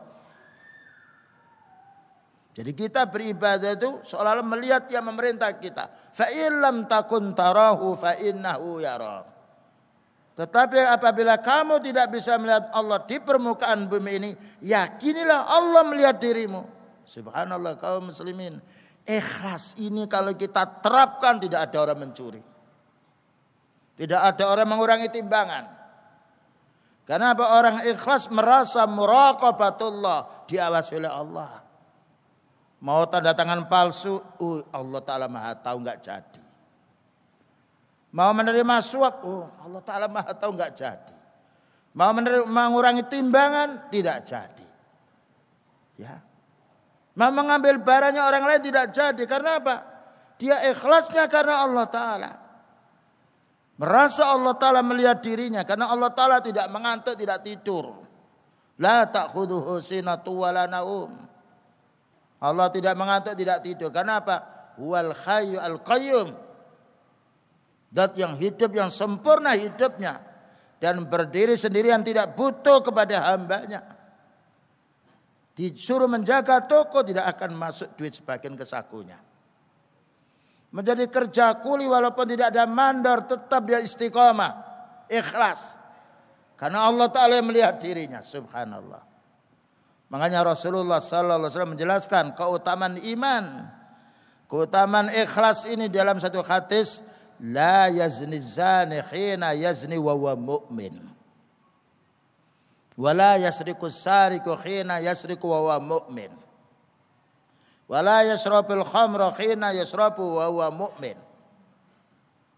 jadi kita beribadah itu seolah-olah melihat yang memerintah kita. Fa illam takun tarahu fa innahu yara. Tetapi apabila kamu tidak bisa melihat Allah di permukaan bumi ini, yakinilah Allah melihat dirimu. Subhanallah kaum muslimin. Ikhlas ini kalau kita terapkan tidak ada orang mencuri. Tidak ada orang mengurangi timbangan. Karena apa orang ikhlas merasa muraqabatullah diawasi oleh Allah. Mau tanda tangan palsu, uh, Allah Ta'ala maha tahu nggak jadi. Mau menerima suap, oh Allah Ta'ala maha tahu nggak jadi. Mau menerima, mengurangi timbangan, tidak jadi. Ya. Mau mengambil barangnya orang lain tidak jadi. Karena apa? Dia ikhlasnya karena Allah Ta'ala. Merasa Allah Ta'ala melihat dirinya. Karena Allah Ta'ala tidak mengantuk, tidak tidur. La ta'khuduhu sinatu wala naum. Allah tidak mengantuk, tidak tidur. Karena apa? Wal khayyu al qayyum. Dat yang hidup, yang sempurna hidupnya. Dan berdiri sendirian tidak butuh kepada hambanya. Disuruh menjaga toko tidak akan masuk duit sebagian ke sakunya. Menjadi kerja kuli walaupun tidak ada mandor tetap dia istiqomah. Ikhlas. Karena Allah Ta'ala melihat dirinya. Subhanallah. Makanya Rasulullah sallallahu alaihi wasallam menjelaskan keutamaan iman. Keutamaan ikhlas ini dalam satu hadis la yazni zani khina yazni wa huwa mu'min. Wala yasriku sariku khina yasriku wa huwa mu'min. Wala yasrabul khamra khina yasrabu wa huwa mu'min.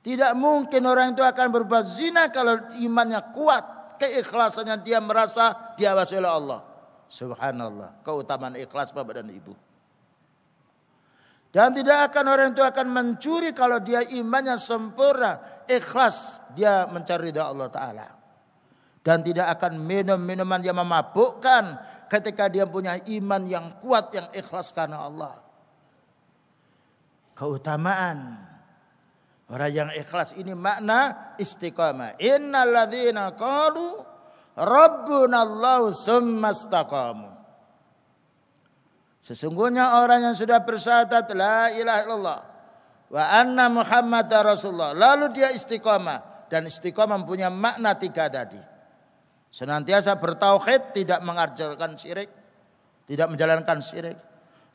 Tidak mungkin orang itu akan berbuat zina kalau imannya kuat, keikhlasannya dia merasa diawasi oleh Allah. Subhanallah. Keutamaan ikhlas Bapak dan Ibu. Dan tidak akan orang itu akan mencuri kalau dia imannya sempurna. Ikhlas dia mencari ridha Allah Ta'ala. Dan tidak akan minum minuman yang memabukkan ketika dia punya iman yang kuat yang ikhlas karena Allah. Keutamaan orang yang ikhlas ini makna istiqamah. Innalladzina qalu Rabbuna Allah summastaqamu. Sesungguhnya orang yang sudah bersyahadat la ilaha illallah wa anna Muhammad Rasulullah. Lalu dia istiqomah dan istiqomah punya makna tiga tadi. Senantiasa bertauhid, tidak mengajarkan syirik, tidak menjalankan syirik.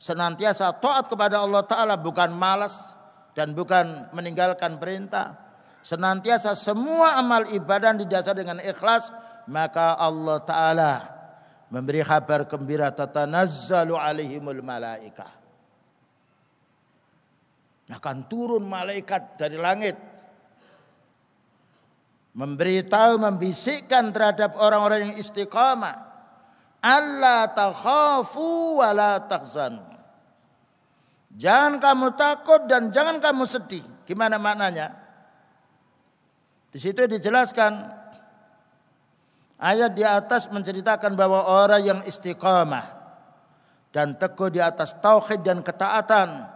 Senantiasa taat kepada Allah Ta'ala bukan malas dan bukan meninggalkan perintah. Senantiasa semua amal ibadah didasar dengan ikhlas maka Allah taala memberi kabar gembira tatanazzalu alaihimul malaika akan turun malaikat dari langit memberitahu membisikkan terhadap orang-orang yang istiqamah Allah takhafu wa la tahzanu Jangan kamu takut dan jangan kamu sedih. Gimana maknanya? Di situ dijelaskan ayat di atas menceritakan bahwa orang yang istiqamah dan teguh di atas tauhid dan ketaatan,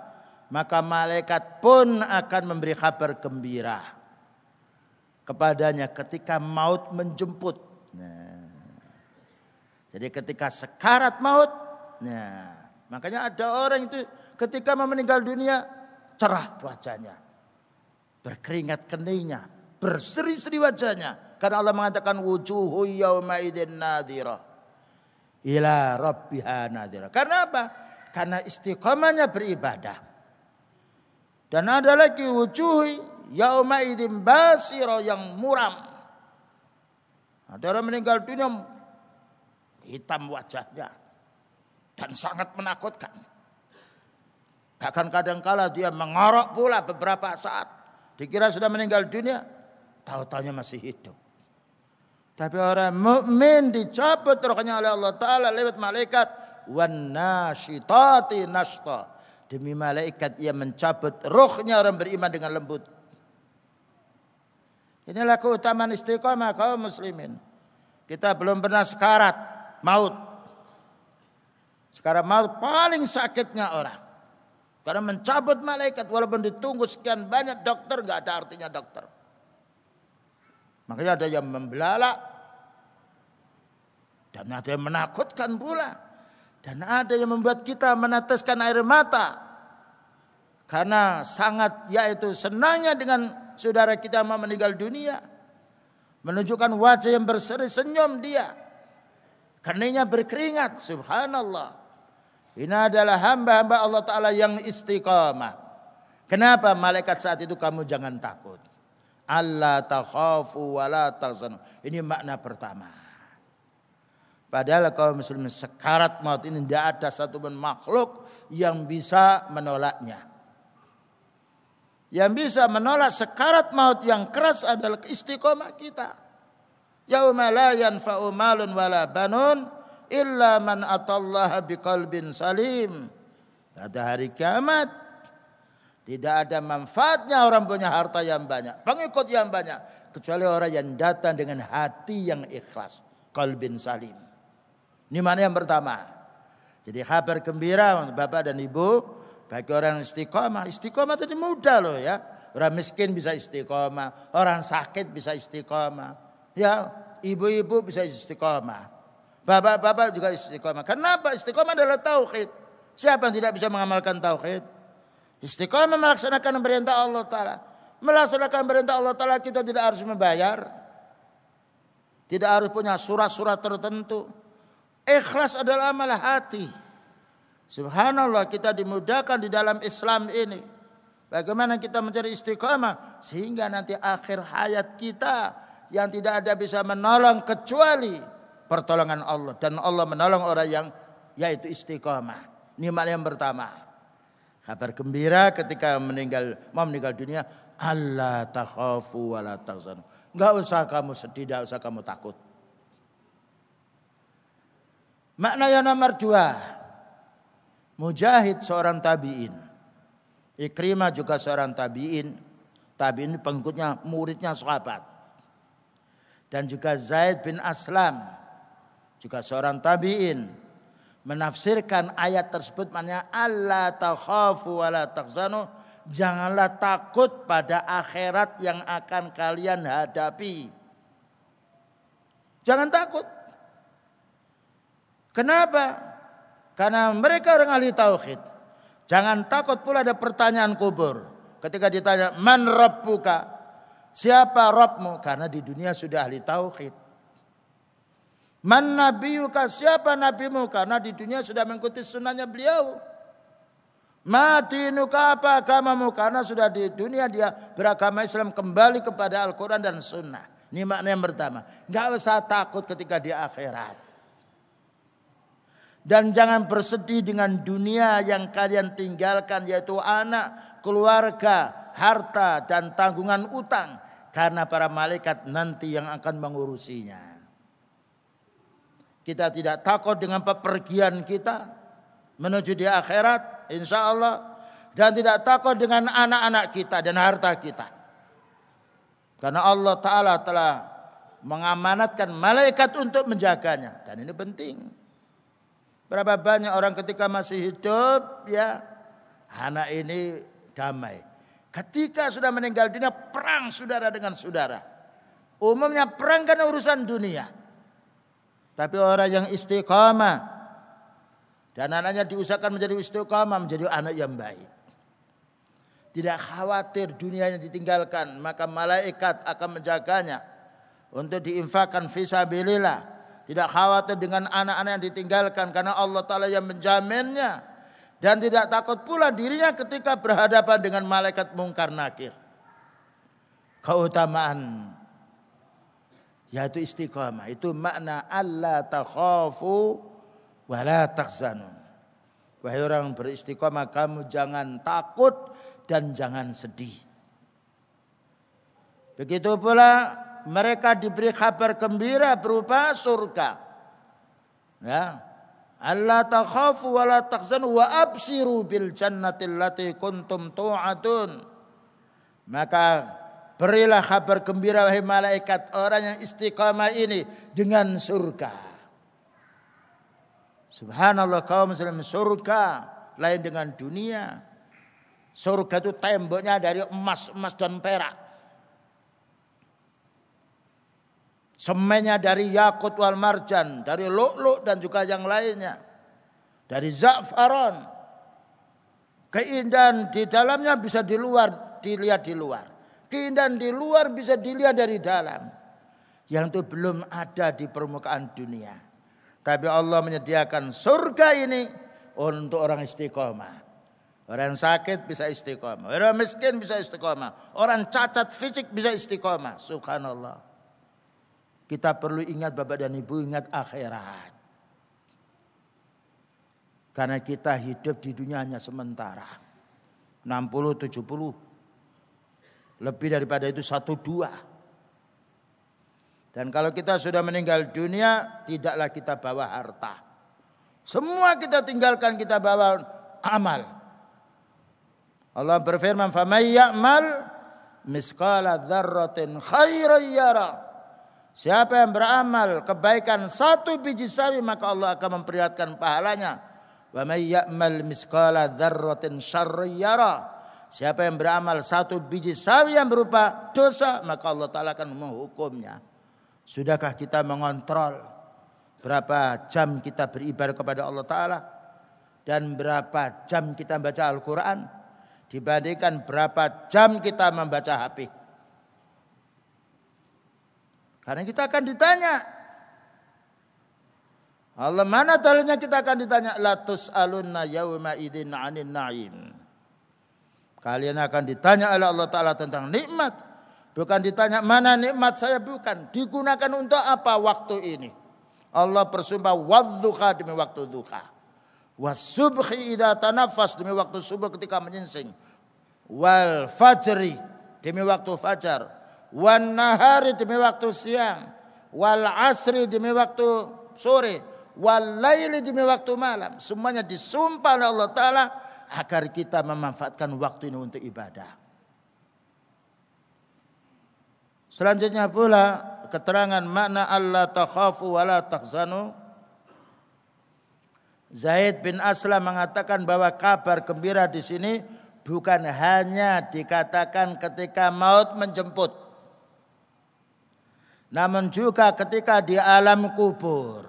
maka malaikat pun akan memberi kabar gembira kepadanya ketika maut menjemput. Nah, jadi ketika sekarat maut, nah, makanya ada orang itu ketika mau meninggal dunia cerah wajahnya. Berkeringat keningnya, berseri-seri wajahnya. Karena Allah mengatakan wujuhu yawma idin nadhira. Ila rabbiha nadhira. Karena apa? Karena istiqomahnya beribadah. Dan ada lagi wujuhi yauma idin basiro yang muram. Ada orang meninggal dunia hitam wajahnya dan sangat menakutkan. Bahkan kadang-kala dia mengorok pula beberapa saat. Dikira sudah meninggal dunia, tahu-tahunya masih hidup. Tapi orang mukmin dicabut rohnya oleh Allah Taala lewat malaikat wan nasyitati nashta. Demi malaikat ia mencabut rohnya orang beriman dengan lembut. Inilah keutamaan istiqomah kaum muslimin. Kita belum pernah sekarat maut. Sekarang maut paling sakitnya orang. Karena mencabut malaikat walaupun ditunggu sekian banyak dokter nggak ada artinya dokter. Makanya ada yang membelalak. Dan ada yang menakutkan pula. Dan ada yang membuat kita meneteskan air mata. Karena sangat yaitu senangnya dengan saudara kita mau meninggal dunia. Menunjukkan wajah yang berseri senyum dia. Keningnya berkeringat subhanallah. Ini adalah hamba-hamba Allah Ta'ala yang istiqamah. Kenapa malaikat saat itu kamu jangan takut. Allah takhafu wa la tahzanu. Ini makna pertama. Padahal kaum muslimin sekarat maut ini tidak ada satu pun makhluk yang bisa menolaknya. Yang bisa menolak sekarat maut yang keras adalah istiqomah kita. Yauma la yanfa'u malun wala banun illa man atallaha biqalbin salim. Pada hari kiamat tidak ada manfaatnya orang punya harta yang banyak, pengikut yang banyak kecuali orang yang datang dengan hati yang ikhlas, kalbin salim. Ini mana yang pertama. Jadi kabar gembira untuk bapak dan ibu bagi orang istiqomah. Istiqomah tadi mudah loh ya. Orang miskin bisa istiqomah, orang sakit bisa istiqomah. Ya, ibu-ibu bisa istiqomah. Bapak-bapak juga istiqomah. Kenapa? Istiqomah adalah tauhid. Siapa yang tidak bisa mengamalkan tauhid? Istiqomah melaksanakan perintah Allah Ta'ala. Melaksanakan perintah Allah Ta'ala kita tidak harus membayar. Tidak harus punya surat-surat tertentu. Ikhlas adalah amal hati. Subhanallah kita dimudahkan di dalam Islam ini. Bagaimana kita mencari istiqomah. Sehingga nanti akhir hayat kita yang tidak ada bisa menolong kecuali pertolongan Allah dan Allah menolong orang yang yaitu istiqomah. Ini yang pertama. Kabar gembira ketika meninggal mau meninggal dunia, Allah takhafu wa la tahzanu. Enggak usah kamu sedih, enggak usah kamu takut. Makna yang nomor dua. Mujahid seorang tabi'in. Ikrimah juga seorang tabi'in. Tabi'in pengikutnya muridnya sahabat. Dan juga Zaid bin Aslam juga seorang tabi'in menafsirkan ayat tersebut maknanya Allah takhafu wa la takzanu janganlah takut pada akhirat yang akan kalian hadapi. Jangan takut. Kenapa? Karena mereka orang ahli tauhid. Jangan takut pula ada pertanyaan kubur. Ketika ditanya man rabbuka? Siapa Rabbmu? Karena di dunia sudah ahli tauhid Man nabiyuka siapa nabimu karena di dunia sudah mengikuti sunnahnya beliau. Matinuka apa agamamu karena sudah di dunia dia beragama Islam kembali kepada Al-Quran dan Sunnah. Ini makna yang pertama. Enggak usah takut ketika di akhirat. Dan jangan bersedih dengan dunia yang kalian tinggalkan yaitu anak, keluarga, harta dan tanggungan utang karena para malaikat nanti yang akan mengurusinya. Kita tidak takut dengan pepergian kita menuju di akhirat insya Allah dan tidak takut dengan anak-anak kita dan harta kita. Karena Allah Ta'ala telah mengamanatkan malaikat untuk menjaganya. Dan ini penting. Berapa banyak orang ketika masih hidup ya anak ini damai. Ketika sudah meninggal dunia perang saudara dengan saudara. Umumnya perang karena urusan dunia. Tapi orang yang istiqamah dan anaknya diusahakan menjadi istiqamah menjadi anak yang baik tidak khawatir dunianya ditinggalkan, maka malaikat akan menjaganya untuk diinfakkan fisabilillah. Tidak khawatir dengan anak-anak yang ditinggalkan karena Allah Ta'ala yang menjaminnya. Dan tidak takut pula dirinya ketika berhadapan dengan malaikat mungkar nakir. Keutamaan yaitu istiqamah. Itu makna Allah takhafu wa la. Wahai orang beristiqamah kamu jangan takut dan jangan sedih. Begitu pula mereka diberi kabar gembira berupa surga. Ya. Allah takhafu wa la wa absiru bil jannati allati kuntum tu'adun. Maka berilah kabar gembira wahai malaikat orang yang istiqamah ini dengan surga. Subhanallah kaum muslim surga lain dengan dunia. Surga itu temboknya dari emas, emas dan perak. Semennya dari yakut wal marjan, dari lu'lu' dan juga yang lainnya. Dari za'faron. Keindahan di dalamnya bisa di luar, dilihat di luar. Keindahan di luar bisa dilihat dari dalam. Yang itu belum ada di permukaan dunia. Tapi Allah menyediakan surga ini untuk orang istiqomah. Orang sakit bisa istiqomah. Orang miskin bisa istiqomah. Orang cacat fisik bisa istiqomah. Subhanallah. Kita perlu ingat Bapak dan Ibu, ingat akhirat. Karena kita hidup di dunia hanya sementara. 60, 70. Lebih daripada itu satu dua. Dan kalau kita sudah meninggal dunia, tidaklah kita bawa harta. Semua kita tinggalkan, kita bawa amal. Allah berfirman, "Faman ya'mal misqala dzarratin khairan yara." Siapa yang beramal kebaikan satu biji sawi maka Allah akan memperlihatkan pahalanya. Wa may ya'mal misqala dzarratin syarran. Siapa yang beramal satu biji sawi yang berupa dosa maka Allah taala akan menghukumnya. Sudahkah kita mengontrol berapa jam kita beribadah kepada Allah taala dan berapa jam kita baca Al-Qur'an? dibandingkan berapa jam kita membaca HP. Karena kita akan ditanya. Allah mana dalilnya kita akan ditanya latus alunna yauma idzin 'anin na'im. Kalian akan ditanya oleh Allah taala tentang nikmat. Bukan ditanya mana nikmat saya bukan. Digunakan untuk apa waktu ini. Allah bersumpah wadzuha demi waktu duha. Wasubhi idza tanafas demi waktu subuh ketika menyingsing. Wal fajri demi waktu fajar. Wan nahari demi waktu siang. Wal asri demi waktu sore. Wal laili demi waktu malam. Semuanya disumpah oleh Allah Ta'ala agar kita memanfaatkan waktu ini untuk ibadah. Selanjutnya pula keterangan makna Allah takhafu wa la tahzanu Zaid bin Aslam mengatakan bahwa kabar gembira di sini bukan hanya dikatakan ketika maut menjemput. Namun juga ketika di alam kubur.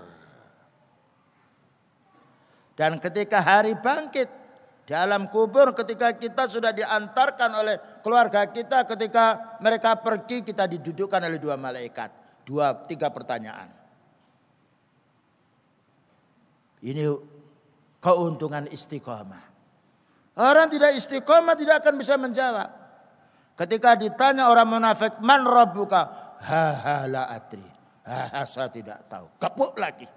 Dan ketika hari bangkit di alam kubur ketika kita sudah diantarkan oleh keluarga kita ketika mereka pergi kita didudukkan oleh dua malaikat. Dua tiga pertanyaan. Ini keuntungan istiqomah. Orang tidak istiqomah tidak akan bisa menjawab. Ketika ditanya orang munafik, "Man rabbuka?" Ha la adri. Ha, ha saya tidak tahu. Kepuk lagi.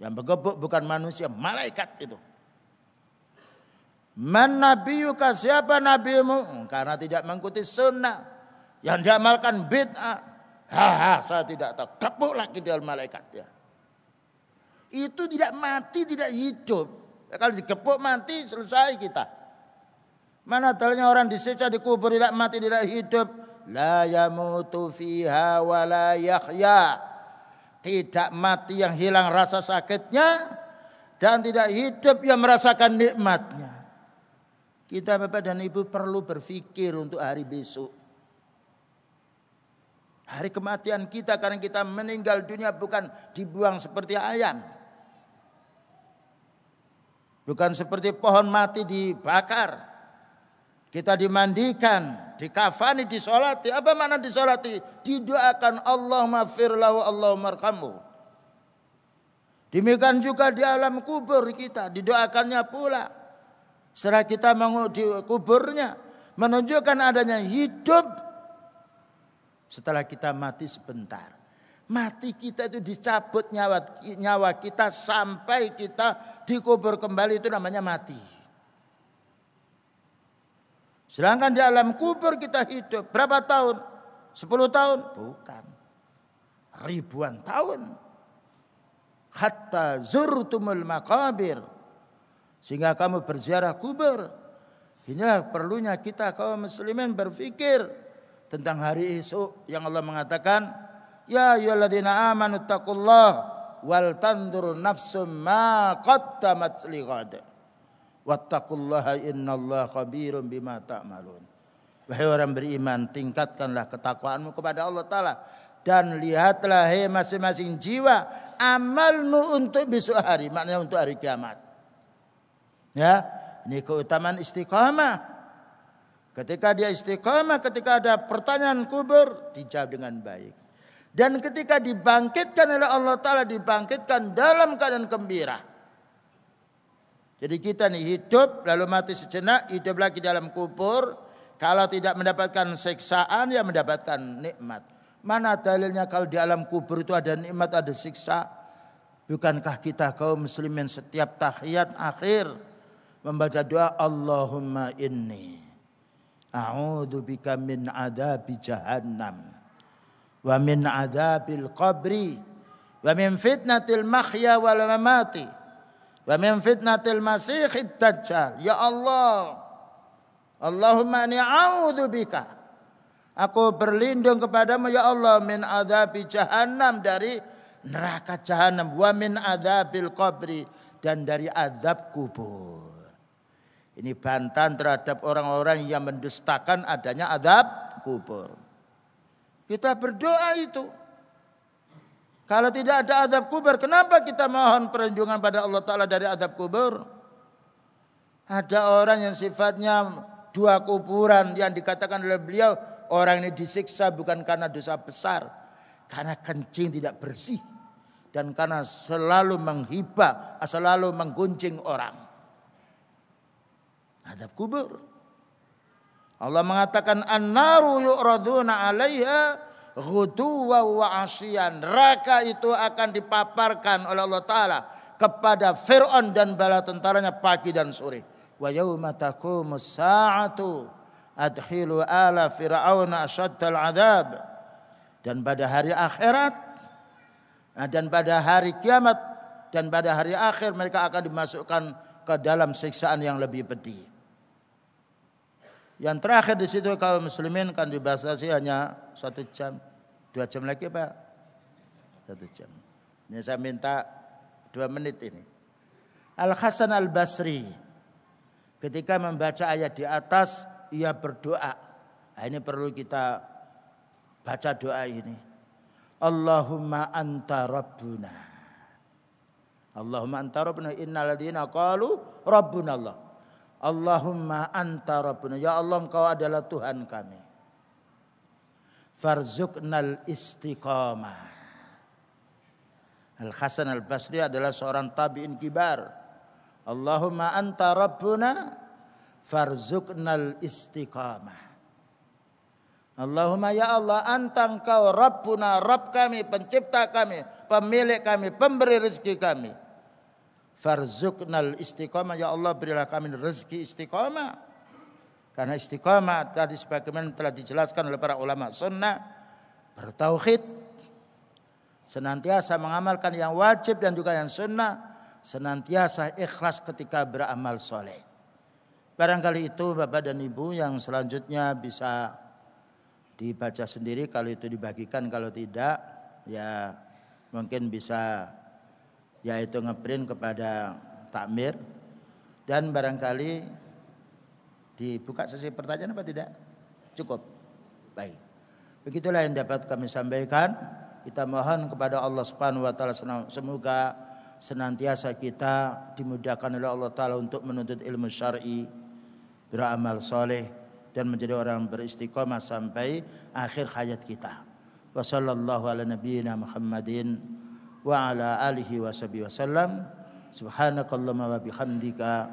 Yang bergebuk bukan manusia, malaikat itu. Man nabiyuka siapa nabimu? Karena tidak mengikuti sunnah. Yang diamalkan bid'ah. Ha, saya tidak tahu. Kepuk lagi dia malaikat ya. Itu tidak mati, tidak hidup. Ya, kalau dikepuk mati, selesai kita. Mana dalnya orang disiksa dikubur tidak mati, tidak hidup. La yamutu fiha wa la yahya. Tidak mati yang hilang rasa sakitnya. Dan tidak hidup yang merasakan nikmatnya. Kita Bapak dan Ibu perlu berpikir untuk hari besok. Hari kematian kita karena kita meninggal dunia bukan dibuang seperti ayam. Bukan seperti pohon mati dibakar. Kita dimandikan, dikafani, disolati. Apa mana disolati? Didoakan Allah mafirlahu Allah marhamu. Demikian juga di alam kubur kita didoakannya pula. Setelah kita di kuburnya menunjukkan adanya hidup setelah kita mati sebentar. Mati kita itu dicabut nyawa, nyawa kita sampai kita dikubur kembali itu namanya mati. Sedangkan di alam kubur kita hidup berapa tahun? Sepuluh tahun? Bukan. Ribuan tahun. Hatta zurtumul makabir sehingga kamu berziarah kubur. Inilah perlunya kita kaum muslimin berfikir tentang hari esok yang Allah mengatakan, "Ya ayyuhalladzina amanu taqullah wal tandur nafsum ma qaddamat lighad." Wattaqullaha innallaha khabirum bima ta'malun. Wahai orang beriman, tingkatkanlah ketakwaanmu kepada Allah Ta'ala. Dan lihatlah hei masing-masing jiwa amalmu untuk besok hari. Maknanya untuk hari kiamat. Ya, ini keutamaan istiqamah. Ketika dia istiqamah, ketika ada pertanyaan kubur, dijawab dengan baik. Dan ketika dibangkitkan oleh Allah Ta'ala, dibangkitkan dalam keadaan gembira. Jadi kita nih hidup, lalu mati sejenak, hidup lagi dalam kubur. Kalau tidak mendapatkan siksaan, ya mendapatkan nikmat. Mana dalilnya kalau di alam kubur itu ada nikmat, ada siksa? Bukankah kita kaum muslimin setiap tahiyat akhir membaca doa Allahumma inni a'udzu bika min adabi jahannam wa min adabil qabri wa min fitnatil mahya wal mamati wa min fitnatil masiihid dajjal ya Allah Allahumma inni a'udzu bika Aku berlindung kepadamu ya Allah min adabi jahannam dari neraka jahannam wa min adabil qabri dan dari adab kubur. Ini bantahan terhadap orang-orang yang mendustakan adanya adab kubur. Kita berdoa itu. Kalau tidak ada adab kubur, kenapa kita mohon perlindungan pada Allah Ta'ala dari adab kubur? Ada orang yang sifatnya dua kuburan yang dikatakan oleh beliau, orang ini disiksa bukan karena dosa besar, karena kencing tidak bersih dan karena selalu menghibah, selalu mengguncing orang. Adab kubur. Allah mengatakan an-naru yu'raduna 'alaiha ghuduwa wa asyian. Neraka itu akan dipaparkan oleh Allah taala kepada Firaun dan bala tentaranya pagi dan sore. Wa yauma taqumus sa'atu adkhilu ala fir'auna asyaddal adab. Dan pada hari akhirat dan pada hari kiamat dan pada hari akhir mereka akan dimasukkan ke dalam siksaan yang lebih pedih. Yang terakhir di situ kaum muslimin kan dibatasi hanya satu jam, dua jam lagi pak, satu jam. Ini saya minta dua menit ini. Al Hasan Al Basri ketika membaca ayat di atas ia berdoa. Nah, ini perlu kita baca doa ini. Allahumma anta rabbuna. Allahumma anta rabbuna innal ladzina qalu rabbuna Allah. Allahumma anta rabbuna. Ya Allah engkau adalah Tuhan kami. Farzuknal istiqamah. Al-Hasan al-Basri adalah seorang tabi'in kibar. Allahumma anta rabbuna farzuknal istiqamah. Allahumma ya Allah antang kau Rabbuna Rabb kami pencipta kami pemilik kami pemberi rezeki kami farzuknal istiqamah. Ya Allah berilah kami rezeki istiqamah. Karena istiqamah tadi sebagaimana telah dijelaskan oleh para ulama sunnah bertauhid. Senantiasa mengamalkan yang wajib dan juga yang sunnah. Senantiasa ikhlas ketika beramal soleh. Barangkali itu Bapak dan Ibu yang selanjutnya bisa dibaca sendiri. Kalau itu dibagikan kalau tidak ya mungkin bisa yaitu ngeprint kepada takmir dan barangkali dibuka sesi pertanyaan apa tidak? Cukup. Baik. Begitulah yang dapat kami sampaikan. Kita mohon kepada Allah Subhanahu wa taala semoga senantiasa kita dimudahkan oleh Allah taala untuk menuntut ilmu syar'i beramal soleh dan menjadi orang beristiqomah sampai akhir hayat kita. Wa sallallahu ala nabiyyina Muhammadin wa ala alihi wa sahbihi wasallam. Subhanakallahumma wa bihamdika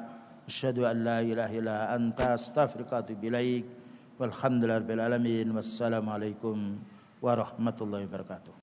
asyhadu an la ilaha illa anta astaghfiruka wa atubu ilaik. Walhamdulillahirabbil alamin. Wassalamualaikum warahmatullahi wabarakatuh.